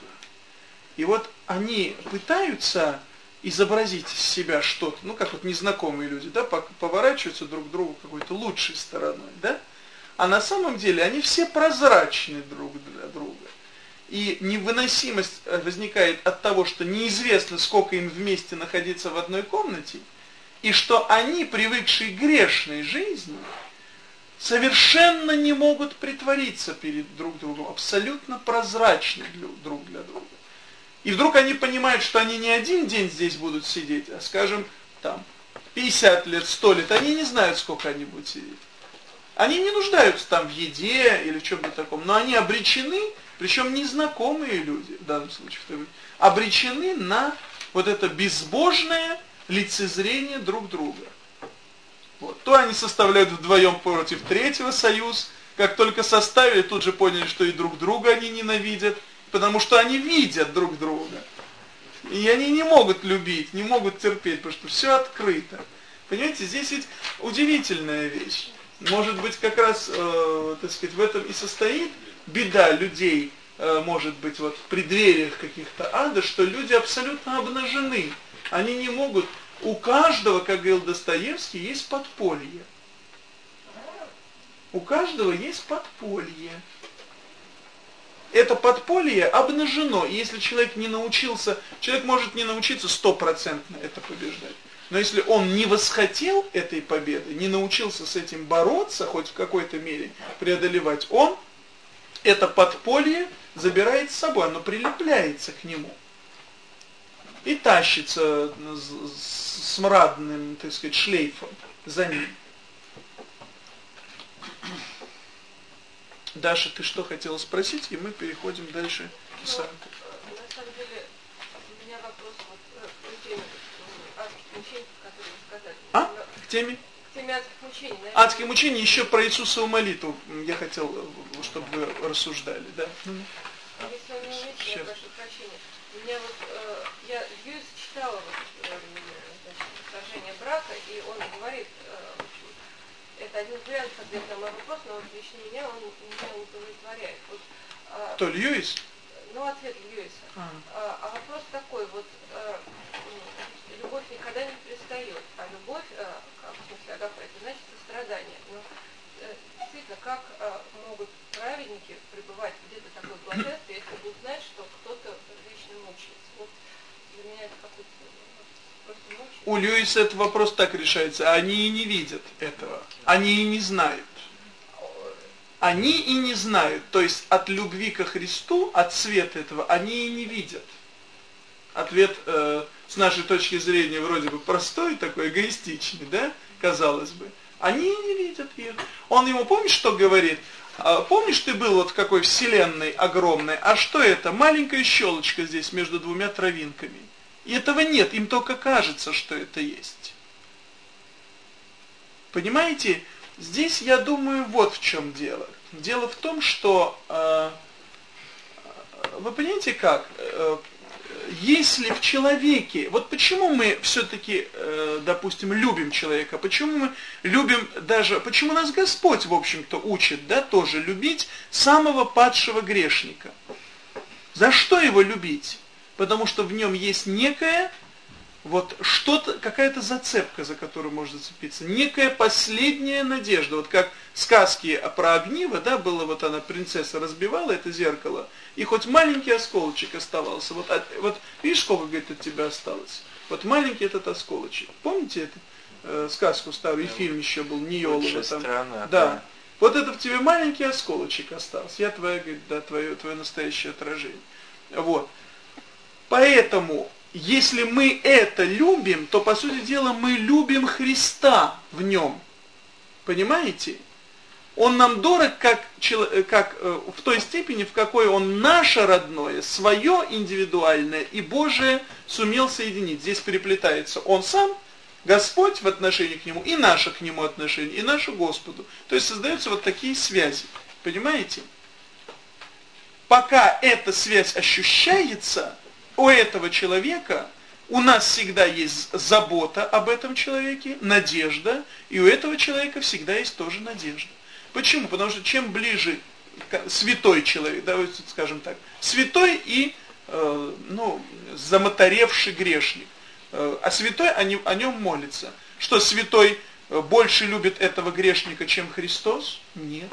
И вот они пытаются изобразить из себя что-то, ну как вот незнакомые люди, да, поворачиваются друг к другу какой-то лучшей стороной, да, а на самом деле они все прозрачны друг для друга. И невыносимость э, возникает от того, что неизвестно, сколько им вместе находиться в одной комнате, и что они, привыкшие к грешной жизни, совершенно не могут притвориться перед друг другом, абсолютно прозрачны друг для друга. И вдруг они понимают, что они не один день здесь будут сидеть, а, скажем, там, 50 лет, 100 лет, они не знают, сколько они будут сидеть. Они не нуждаются там в еде или в чем-то таком, но они обречены, причем незнакомые люди, в данном случае, в такой- обречены на вот это безбожное лицезрение друг друга. Вот. То они составляют вдвоем против третьего союз, как только составили, тут же поняли, что и друг друга они ненавидят, потому что они видят друг друга. И они не могут любить, не могут терпеть, потому что все открыто. Понимаете, здесь ведь удивительная вещь. Может быть, как раз, э, так сказать, в этом и состоит беда людей, э, может быть, вот в преддвериях каких-то ада, что люди абсолютно обнажены. Они не могут, у каждого, как говорил Достоевский, есть подполье. У каждого есть подполье. Это подполье обнажено, и если человек не научился, человек может не научиться стопроцентно это побеждать. Но если он не восхотел этой победы, не научился с этим бороться, хоть в какой-то мере преодолевать, он это подполье забирает с собой, оно прилепляется к нему. И тащится с- смрадным, так сказать, шлейфом за ним. Даша, ты что хотела спросить? И мы переходим дальше к. Ну, На самом деле, у меня вопрос вот э, к теме м, адских мучений, которые сказали. А? К теме Адские мучения, еще про Иисусову молитву я хотел, э, чтобы вы рассуждали. Да? Если я прошу прощения. У меня вот, э, я Льюис читала вот, э, сражение брака, и он говорит, э, это один из вариантов ответа на мой вопрос, но вот лично меня он меня удовлетворяет. Вот, а, Кто, Льюис? ну, ответ Льюиса. А, А, а вопрос такой, вот э, любовь никогда не перестает, а любовь, э, как в смысле агапа, это значит сострадание. Но э, действительно, как э, могут праведники пребывать где-то такой блаженстве, если будут знать, что кто-то вечно мучается? Вот для меня это какой-то. У Льюиса этот вопрос так решается. Они и не видят этого. Они и не знают. Они и не знают. То есть от любви ко Христу, от света этого, они и не видят. Ответ э, с нашей точки зрения вроде бы простой, такой эгоистичный, да, казалось бы. Они не видят ее. Он ему, помнишь, что говорит? А, Помнишь, ты был вот в какой вселенной огромной, а что это? Маленькая щелочка здесь между двумя травинками. И этого нет, им только кажется, что это есть. Понимаете, здесь я думаю вот в чем дело. Дело в том, что, э, вы понимаете как, э, если в человеке, вот почему мы все-таки, э, допустим, любим человека, почему мы любим даже, почему нас Господь, в общем-то, учит, да, тоже любить самого падшего грешника. За что его любить? Потому что в нем есть некое, вот что-то, какая-то зацепка, за которую можно зацепиться, некая последняя надежда. Вот как сказки про огниво, да, было вот она, принцесса разбивала это зеркало, и хоть маленький осколочек оставался, вот, от- вот видишь, сколько, говорит, от тебя осталось? Вот маленький этот осколочек. Помните эту э, сказку старую, и фильм еще был, Ниолова там. страна. Да. Вот это в тебе маленький осколочек остался. Я твоя, говорит, да, твое, твое настоящее отражение. Вот. Поэтому если мы это любим, то, по сути дела, мы любим Христа в нем. Понимаете? Он нам дорог как, как э, в той степени, в какой он наше родное, свое индивидуальное и Божие сумел соединить. Здесь переплетается он сам, Господь в отношении к нему, и наше к нему отношение, и наше Господу. То есть создаются вот такие связи. Понимаете? Пока эта связь ощущается, у этого человека у нас всегда есть забота об этом человеке, надежда, и у этого человека всегда есть тоже надежда. Почему? Потому что чем ближе святой человек, давайте скажем так, святой и э, ну, замоторевший грешник, э, а святой о, нем, о нем молится. Что святой э, больше любит этого грешника, чем Христос? Нет.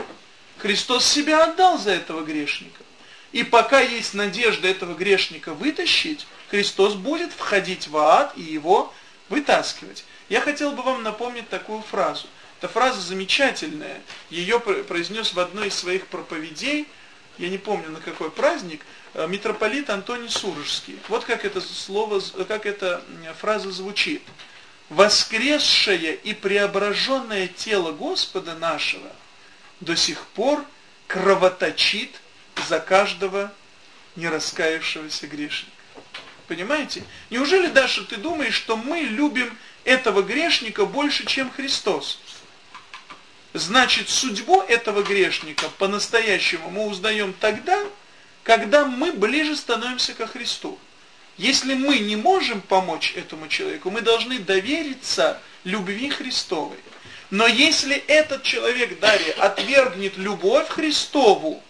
Христос себя отдал за этого грешника. И пока есть надежда этого грешника вытащить, Христос будет входить в ад и его вытаскивать. Я хотел бы вам напомнить такую фразу. Эта фраза замечательная. Ее произнес в одной из своих проповедей, я не помню на какой праздник, э, митрополит Антоний Сурожский. Вот как это слово, как эта фраза звучит. «Воскресшее и преображенное тело Господа нашего до сих пор кровоточит за каждого нераскаявшегося грешника. Понимаете? Неужели, Даша, ты думаешь, что мы любим этого грешника больше, чем Христос? Значит, судьбу этого грешника по-настоящему мы узнаем тогда, когда мы ближе становимся ко Христу. Если мы не можем помочь этому человеку, мы должны довериться любви Христовой. Но если этот человек, Дарья, отвергнет любовь Христову,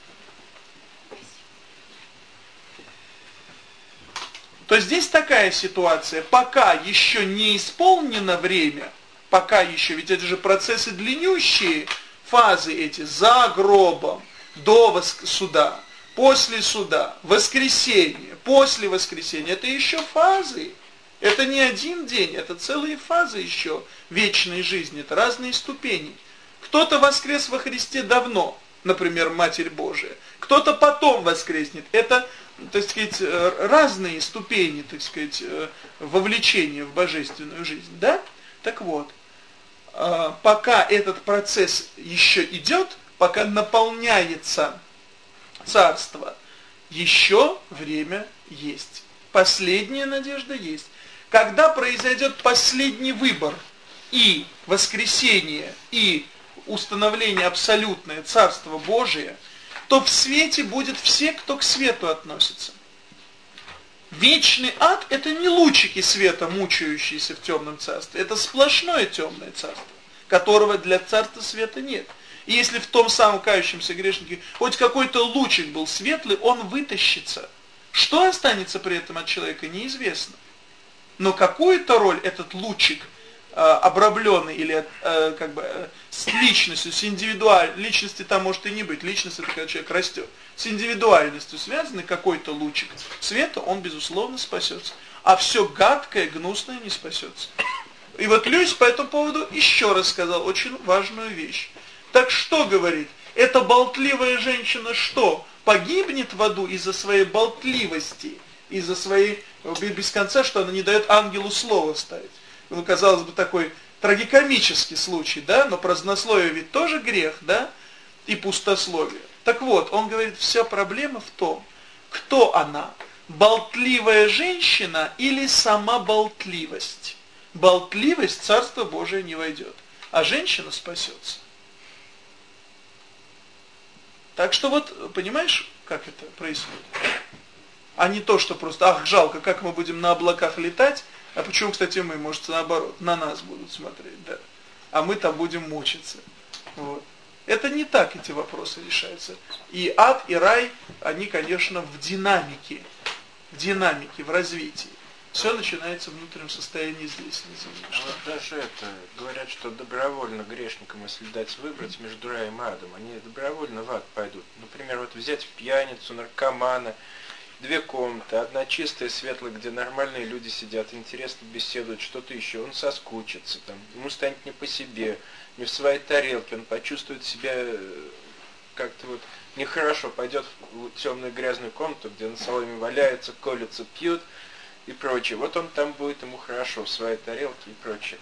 то здесь такая ситуация, пока еще не исполнено время, пока еще, ведь это же процессы длиннющие, фазы эти, за гробом, до суда, после суда, воскресенье, после воскресенья, это еще фазы. Это не один день, это целые фазы еще вечной жизни, это разные ступени. Кто-то воскрес во Христе давно, например, Матерь Божия, кто-то потом воскреснет. Это так сказать, э, разные ступени, так сказать, э, вовлечения в божественную жизнь, да? Так вот, э, пока этот процесс еще идет, пока наполняется царство, еще время есть. Последняя надежда есть. Когда произойдет последний выбор и воскресение, и установление абсолютное Царство Божие – то в свете будет все, кто к свету относится. Вечный ад – это не лучики света, мучающиеся в темном царстве. Это сплошное темное царство, которого для царства света нет. И если в том самом кающемся грешнике хоть какой-то лучик был светлый, он вытащится. Что останется при этом от человека, неизвестно. Но какую-то роль этот лучик – обрабленный или э, как бы э, с личностью, с индивидуальностью, личности там может и не быть, личность это когда человек растет, с индивидуальностью связанный какой-то лучик света, он безусловно спасется. А все гадкое, гнусное не спасется. И вот Люсь по этому поводу еще раз сказал очень важную вещь. Так что говорит? Эта болтливая женщина что? Погибнет в аду из-за своей болтливости, из-за своей, без конца, что она не дает ангелу слово ставить ну, казалось бы, такой трагикомический случай, да, но празднословие ведь тоже грех, да, и пустословие. Так вот, он говорит, вся проблема в том, кто она, болтливая женщина или сама болтливость. Болтливость Царство Божие не войдет, а женщина спасется. Так что вот, понимаешь, как это происходит? А не то, что просто, ах, жалко, как мы будем на облаках летать, а почему, кстати, мы, может, наоборот, на нас будут смотреть, да. А мы там будем мучиться. Вот. Это не так эти вопросы решаются. И ад, и рай, они, конечно, в динамике, в динамике, в развитии. Все начинается в внутреннем состоянии здесь, на земле. А вот даже это, говорят, что добровольно грешникам, если дать выбрать между раем и адом, они добровольно в ад пойдут. Например, вот взять пьяницу, наркомана, две комнаты, одна чистая, светлая, где нормальные люди сидят, интересно беседуют, что-то еще, он соскучится, там, ему станет не по себе, не в своей тарелке, он почувствует себя э, как-то вот нехорошо, пойдет в темную грязную комнату, где на соломе валяются, колются, пьют, и прочее. Вот он там будет ему хорошо в своей тарелке и прочее.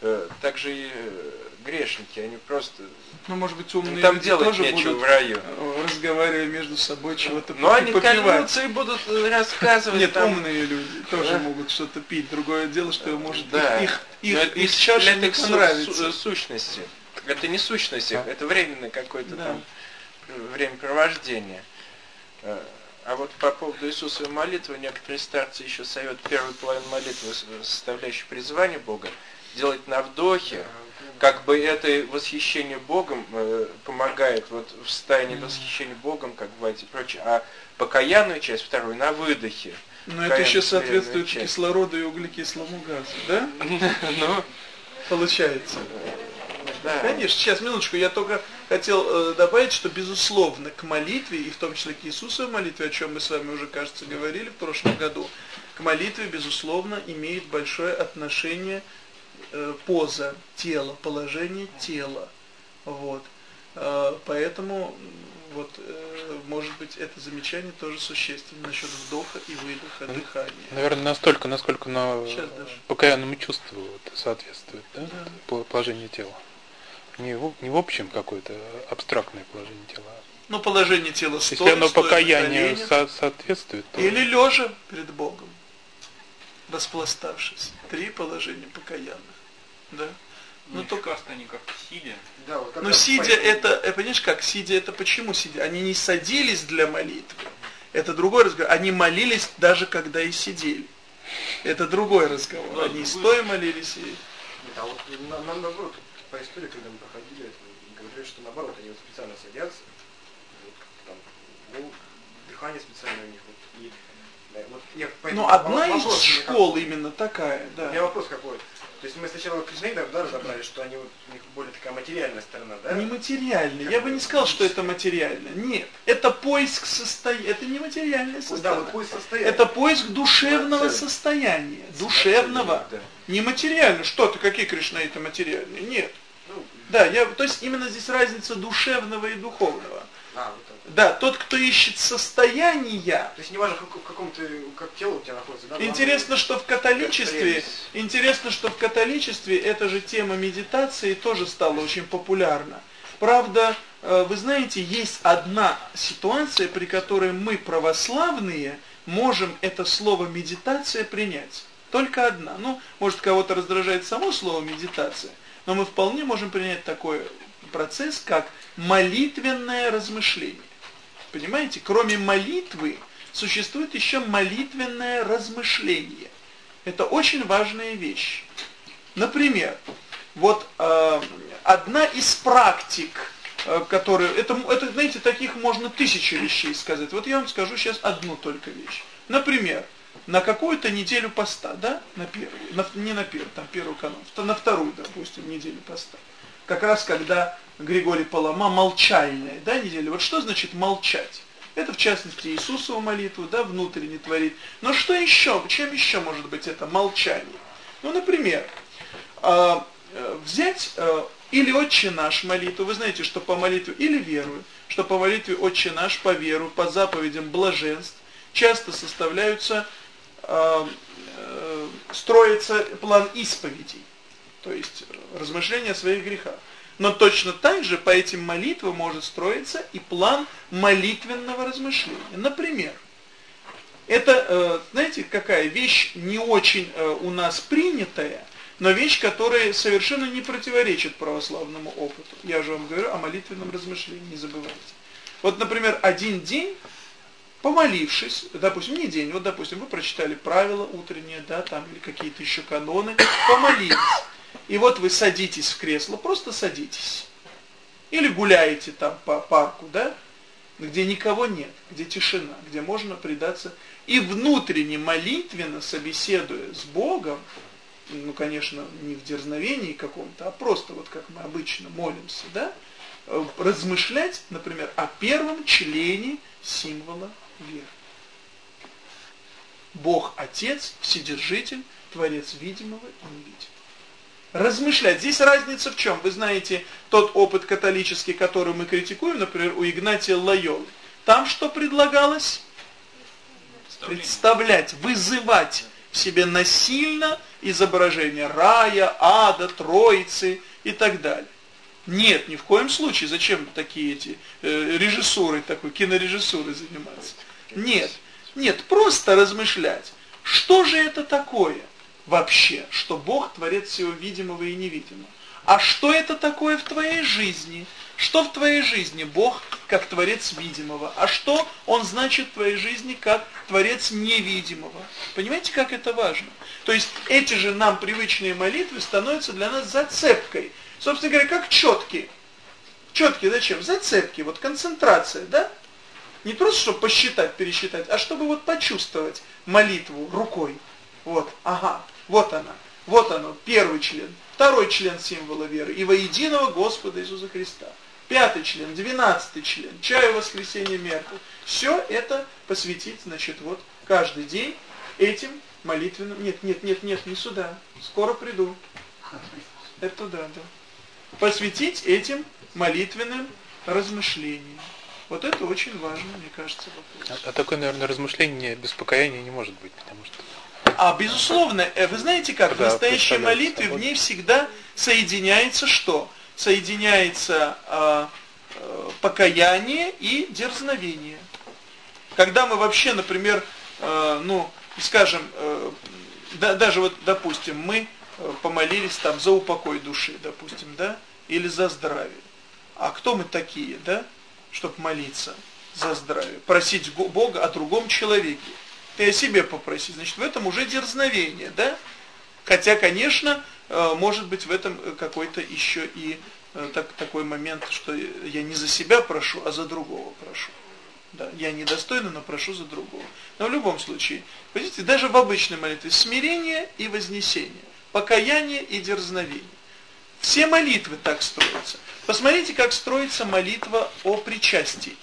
Э, также и э, грешники, они просто... Ну, может быть, умные там люди тоже нечего будут, в раю. э, разговаривая между собой, чего-то Но они попивать. кольнутся и будут рассказывать. Нет, там, умные люди тоже Да. могут что-то пить. Другое дело, что может Да. их, их, Но их, чаша не их понравится. су- сущности. Это не сущность их, это временное какое-то Да. там времяпровождение. Э, А вот по поводу Иисусовой молитвы, некоторые старцы еще советуют первую половину молитвы, составляющую призвание Бога, делать на вдохе, как бы это восхищение Богом э, помогает вот в состоянии восхищения Богом, как бывает и прочее, а покаянную часть, вторую, на выдохе. Но это еще соответствует часть. кислороду и углекислому газу, да? Ну, Получается. да. Конечно, сейчас, минуточку, я только хотел э, добавить, что, безусловно, к молитве, и в том числе к Иисусовой молитве, о чем мы с вами уже, кажется, говорили в прошлом году, к молитве, безусловно, имеет большое отношение э, поза тела, положение тела. Вот. Э, поэтому, вот, э, может быть, это замечание тоже существенно насчет вдоха и выдоха, Ну, дыхания. Наверное, настолько, насколько на покаянному чувству вот, соответствует, да? Да. Пол- Положение тела. Не в, не в общем какое-то абстрактное положение тела. Ну, положение тела Если стоя, оно покаянию со- соответствует, то Или лежа перед Богом, распластавшись. Три положения покаянных. Да. Ну, Ну, только- часто они как сидя. Да, вот Но раз сидя поэтому- это, э, понимаешь как, сидя это почему сидя? Они не садились для молитвы. Это другой разговор. Они молились даже когда и сидели. Это другой разговор. Да, Они другой. стоя молились и... Нет, а вот на- нам наоборот, по истории, когда мы проходили, это, говорили, что наоборот, они вот специально садятся, вот, там, ну, дыхание специально у них, вот, и, да, вот, я поэтому Ну, одна вопрос из школ именно такая, У меня да. вопрос какой. То есть мы сначала кришнаитов, да, разобрали, что они вот, у них более такая материальная сторона, да? Не материально. Я бы не сказал, что это материально. Нет. Это поиск состояния. Это не материальное Вот, да, состояние. вот поиск состояния. Это поиск душевного Цель. состояния. Душевного. Да. Не материально. Что ты, какие кришнаиты материальные? Нет. Ну, Да, я, то есть именно здесь разница душевного и духовного. а, вот так. вот. Да, тот, кто ищет состояния. То есть неважно, в каком- в каком ты, как тело у тебя находится, да? Интересно, что в католичестве, интересно, что в католичестве эта же тема медитации тоже стала очень популярна. Правда, э, вы знаете, есть одна ситуация, при которой мы, православные, можем это слово медитация принять. Только одна. Ну, может, кого-то раздражает само слово медитация, но мы вполне можем принять такой процесс, как молитвенное размышление. Понимаете, кроме молитвы существует еще молитвенное размышление. Это очень важная вещь. Например, вот э, одна из практик, э, которые, это, это, знаете, таких можно тысячи вещей сказать. Вот я вам скажу сейчас одну только вещь. Например, на какую-то неделю поста, да, на первую, на, не на первую, там первую канон, на вторую, допустим, неделю поста. Как раз когда Григорий Палама молчальная, да, неделя. Вот что значит молчать? Это в частности Иисусова молитву, да, внутренне творит. Но что еще? Чем еще может быть это молчание? Ну, например, э, э, взять э, или Отче наш молитву, вы знаете, что по молитве, или верую, что по молитве Отче наш, по веру, по заповедям блаженств, часто составляются, э, э, строится план исповедей, то есть э, размышления о своих грехах. Но точно так же по этим молитвам может строиться и план молитвенного размышления. Например, это, э, знаете, какая вещь не очень э, у нас принятая, но вещь, которая совершенно не противоречит православному опыту. Я же вам говорю о молитвенном размышлении, не забывайте. Вот, например, один день, помолившись, допустим, не день, вот, допустим, вы прочитали правила утренние, да, там, или какие-то еще каноны, помолились. И вот вы садитесь в кресло, просто садитесь. Или гуляете там по парку, да, где никого нет, где тишина, где можно предаться. И внутренне молитвенно, собеседуя с Богом, ну, конечно, не в дерзновении каком-то, а просто вот как мы обычно молимся, да, размышлять, например, о первом члене символа веры. Бог Отец, Вседержитель, Творец видимого и невидимого. Размышлять. Здесь разница в чем? Вы знаете тот опыт католический, который мы критикуем, например, у Игнатия Лайолы. Там что предлагалось? представлять, вызывать в себе насильно изображение рая, ада, троицы и так далее. Нет, ни в коем случае. Зачем такие эти э, режиссуры, такой кинорежиссурой заниматься? Нет, нет, просто размышлять. Что же это такое вообще, что Бог творец всего видимого и невидимого? А что это такое в твоей жизни? Что в твоей жизни Бог как творец видимого? А что Он значит в твоей жизни как творец невидимого? Понимаете, как это важно? То есть эти же нам привычные молитвы становятся для нас зацепкой. Собственно говоря, как четкие. Четкие зачем? Зацепки, вот концентрация, да? Не просто, чтобы посчитать, пересчитать, а чтобы вот почувствовать молитву рукой. Вот, ага, вот она. Вот оно, первый член. Второй член символа веры. И во единого Господа Иисуса Христа. Пятый член, двенадцатый член, чаю воскресения мертвых. Все это посвятить, значит, вот каждый день этим молитвенным... Нет, нет, нет, нет, не сюда. Скоро приду. Это туда, да. Посвятить этим молитвенным размышлениям. Вот это очень важно, мне кажется, вопрос. А, а такое, наверное, размышление без покаяния не может быть, потому что а, безусловно, э, вы знаете как, в настоящей молитве в ней всегда соединяется что? Соединяется э, э, покаяние и дерзновение. Когда мы вообще, например, э, ну, скажем, э, да, даже вот, допустим, мы э, помолились там за упокой души, допустим, да, или за здравие. А кто мы такие, да, чтобы молиться за здравие, просить Бога о другом человеке? Ты о себе попроси. Значит, в этом уже дерзновение, да? Хотя, конечно, э, может быть в этом какой-то еще и э, так, такой момент, что я не за себя прошу, а за другого прошу. Да, я недостойно, но прошу за другого. Но в любом случае, видите, даже в обычной молитве смирение и вознесение, покаяние и дерзновение. Все молитвы так строятся. Посмотрите, как строится молитва о причастии.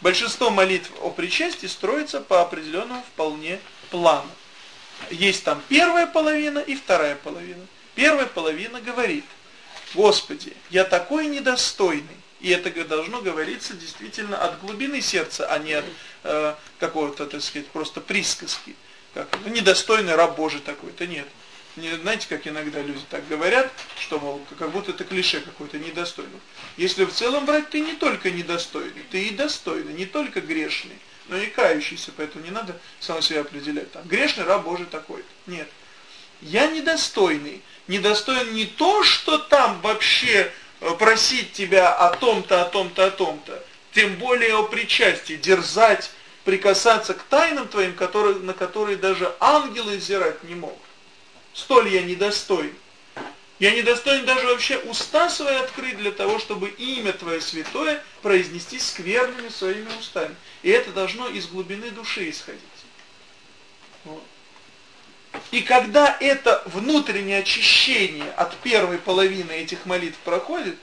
Большинство молитв о причастии строится по определенному вполне плану. Есть там первая половина и вторая половина. Первая половина говорит, Господи, я такой недостойный, и это должно говориться действительно от глубины сердца, а не от э, какого-то, так сказать, просто присказки. Как, ну, недостойный раб Божий такой-то, нет. Не, знаете, как иногда люди так говорят, что, мол, как будто это клише какое-то недостойное. Если в целом брать, ты не только недостойный, ты и достойный, не только грешный, но и кающийся, поэтому не надо сам себя определять. Там, грешный раб Божий такой -то. Нет. Я недостойный. Недостоин не то, что там вообще э, просить тебя о том-то, о том-то, о том-то, тем более о причастии, дерзать, прикасаться к тайнам твоим, которые, на которые даже ангелы взирать не могут столь я недостоин. Я недостоин даже вообще уста свои открыть для того, чтобы имя Твое святое произнести скверными своими устами. И это должно из глубины души исходить. Вот. И когда это внутреннее очищение от первой половины этих молитв проходит,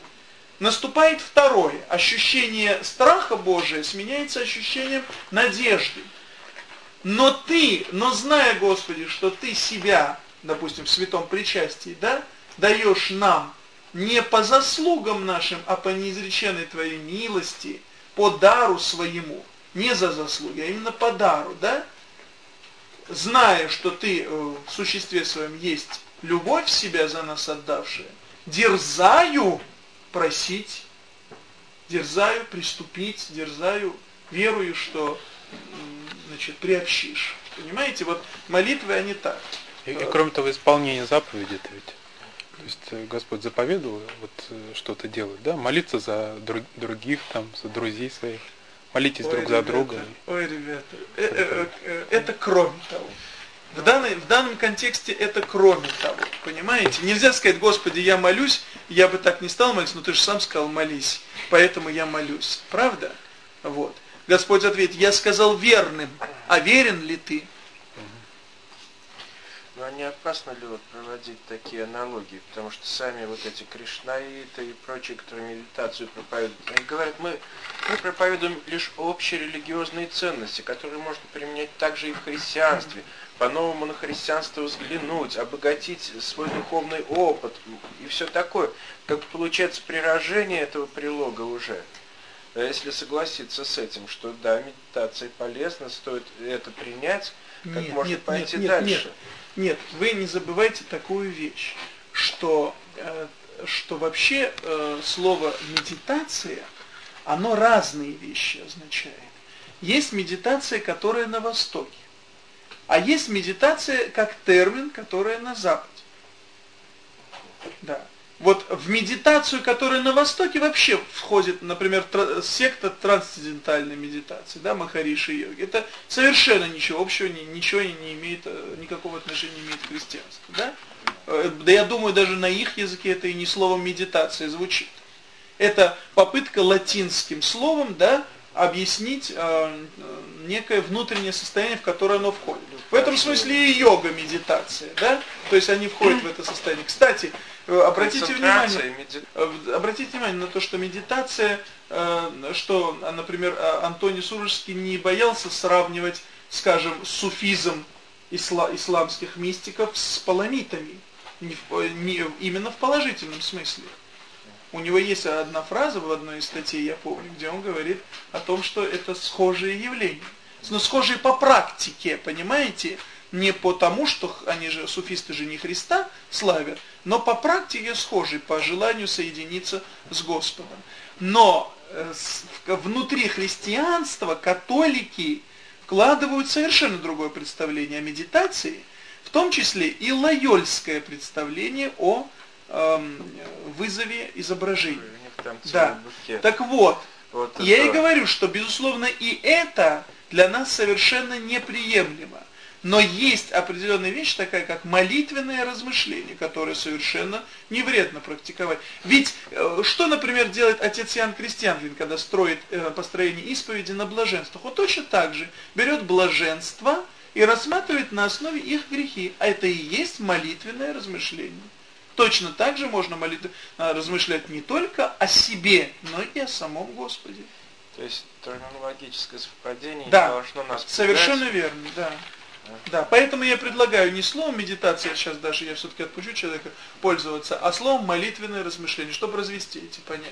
наступает второе. Ощущение страха Божия сменяется ощущением надежды. Но ты, но зная, Господи, что ты себя допустим, в святом причастии, да, даешь нам не по заслугам нашим, а по неизреченной Твоей милости, по дару своему, не за заслуги, а именно по дару, да, зная, что Ты э, в существе своем есть любовь себя за нас отдавшая, дерзаю просить, дерзаю приступить, дерзаю, верую, что значит, приобщишь. Понимаете, вот молитвы они так. И, и кроме того, исполнение заповеди это ведь. То есть э, Господь заповедовал вот э, что-то делать, да, молиться за друг, других, там, за друзей своих, молитесь ой, друг ребята, за друга. Ой, ребята, это, это кроме того. В, данной, в данном контексте это кроме того, понимаете? Нельзя сказать, Господи, я молюсь, я бы так не стал молиться, но ты же сам сказал, молись, поэтому я молюсь. Правда? Вот. Господь ответит, я сказал верным, а верен ли ты? А не опасно ли вот проводить такие аналогии? Потому что сами вот эти кришнаиты и прочие, которые медитацию проповедуют, они говорят, мы, мы проповедуем лишь общие религиозные ценности, которые можно применять также и в христианстве, по-новому на христианство взглянуть, обогатить свой духовный опыт и все такое. Как получается прирожение этого прилога уже. А если согласиться с этим, что да, медитация полезна, стоит это принять, как нет, можно нет, пойти нет, дальше? Нет, нет, вы не забывайте такую вещь, что, э, что вообще э, слово медитация, оно разные вещи означает. Есть медитация, которая на Востоке, а есть медитация как термин, которая на Западе. Да. Вот в медитацию, которая на Востоке вообще входит, например, тр секта трансцендентальной медитации, да, Махариши йоги, это совершенно ничего общего, ничего не имеет, э, никакого отношения не имеет к христианству, да? Э, да я думаю, даже на их языке это и не словом медитация звучит. Это попытка латинским словом, да, объяснить э, некое внутреннее состояние, в которое оно входит. В этом смысле и йога медитация, да? То есть они входят в это состояние. Кстати, обратите внимание, э, обратите внимание на то, что медитация, э, что, например, а, Антоний Сурожский не боялся сравнивать, скажем, суфизм исла, исламских мистиков с паламитами, не, не, именно в положительном смысле. У него есть одна фраза в одной из статей, я помню, где он говорит о том, что это схожие явления. Но схожие по практике, понимаете? Не потому, что они же, суфисты же не Христа славят, но по практике схожие, по желанию соединиться с Господом. Но э, внутри христианства католики вкладывают совершенно другое представление о медитации, в том числе и лайольское представление о эм, вызове изображений. Да. Так вот, вот я это... и говорю, что безусловно и это для нас совершенно неприемлемо. Но есть определенная вещь такая, как молитвенное размышление, которое совершенно не вредно практиковать. Ведь э, что, например, делает отец Ян Крестьянвин, когда строит э, построение исповеди на блаженствах? Он точно так же берет блаженство и рассматривает на основе их грехи. А это и есть молитвенное размышление. Точно так же можно молитв... А, размышлять не только о себе, но и о самом Господе. То есть терминологическое совпадение да, должно нас совершенно верно, да. Да, поэтому я предлагаю не словом медитация, сейчас даже я все-таки отпущу человека пользоваться, а словом молитвенное размышление, чтобы развести эти понятия.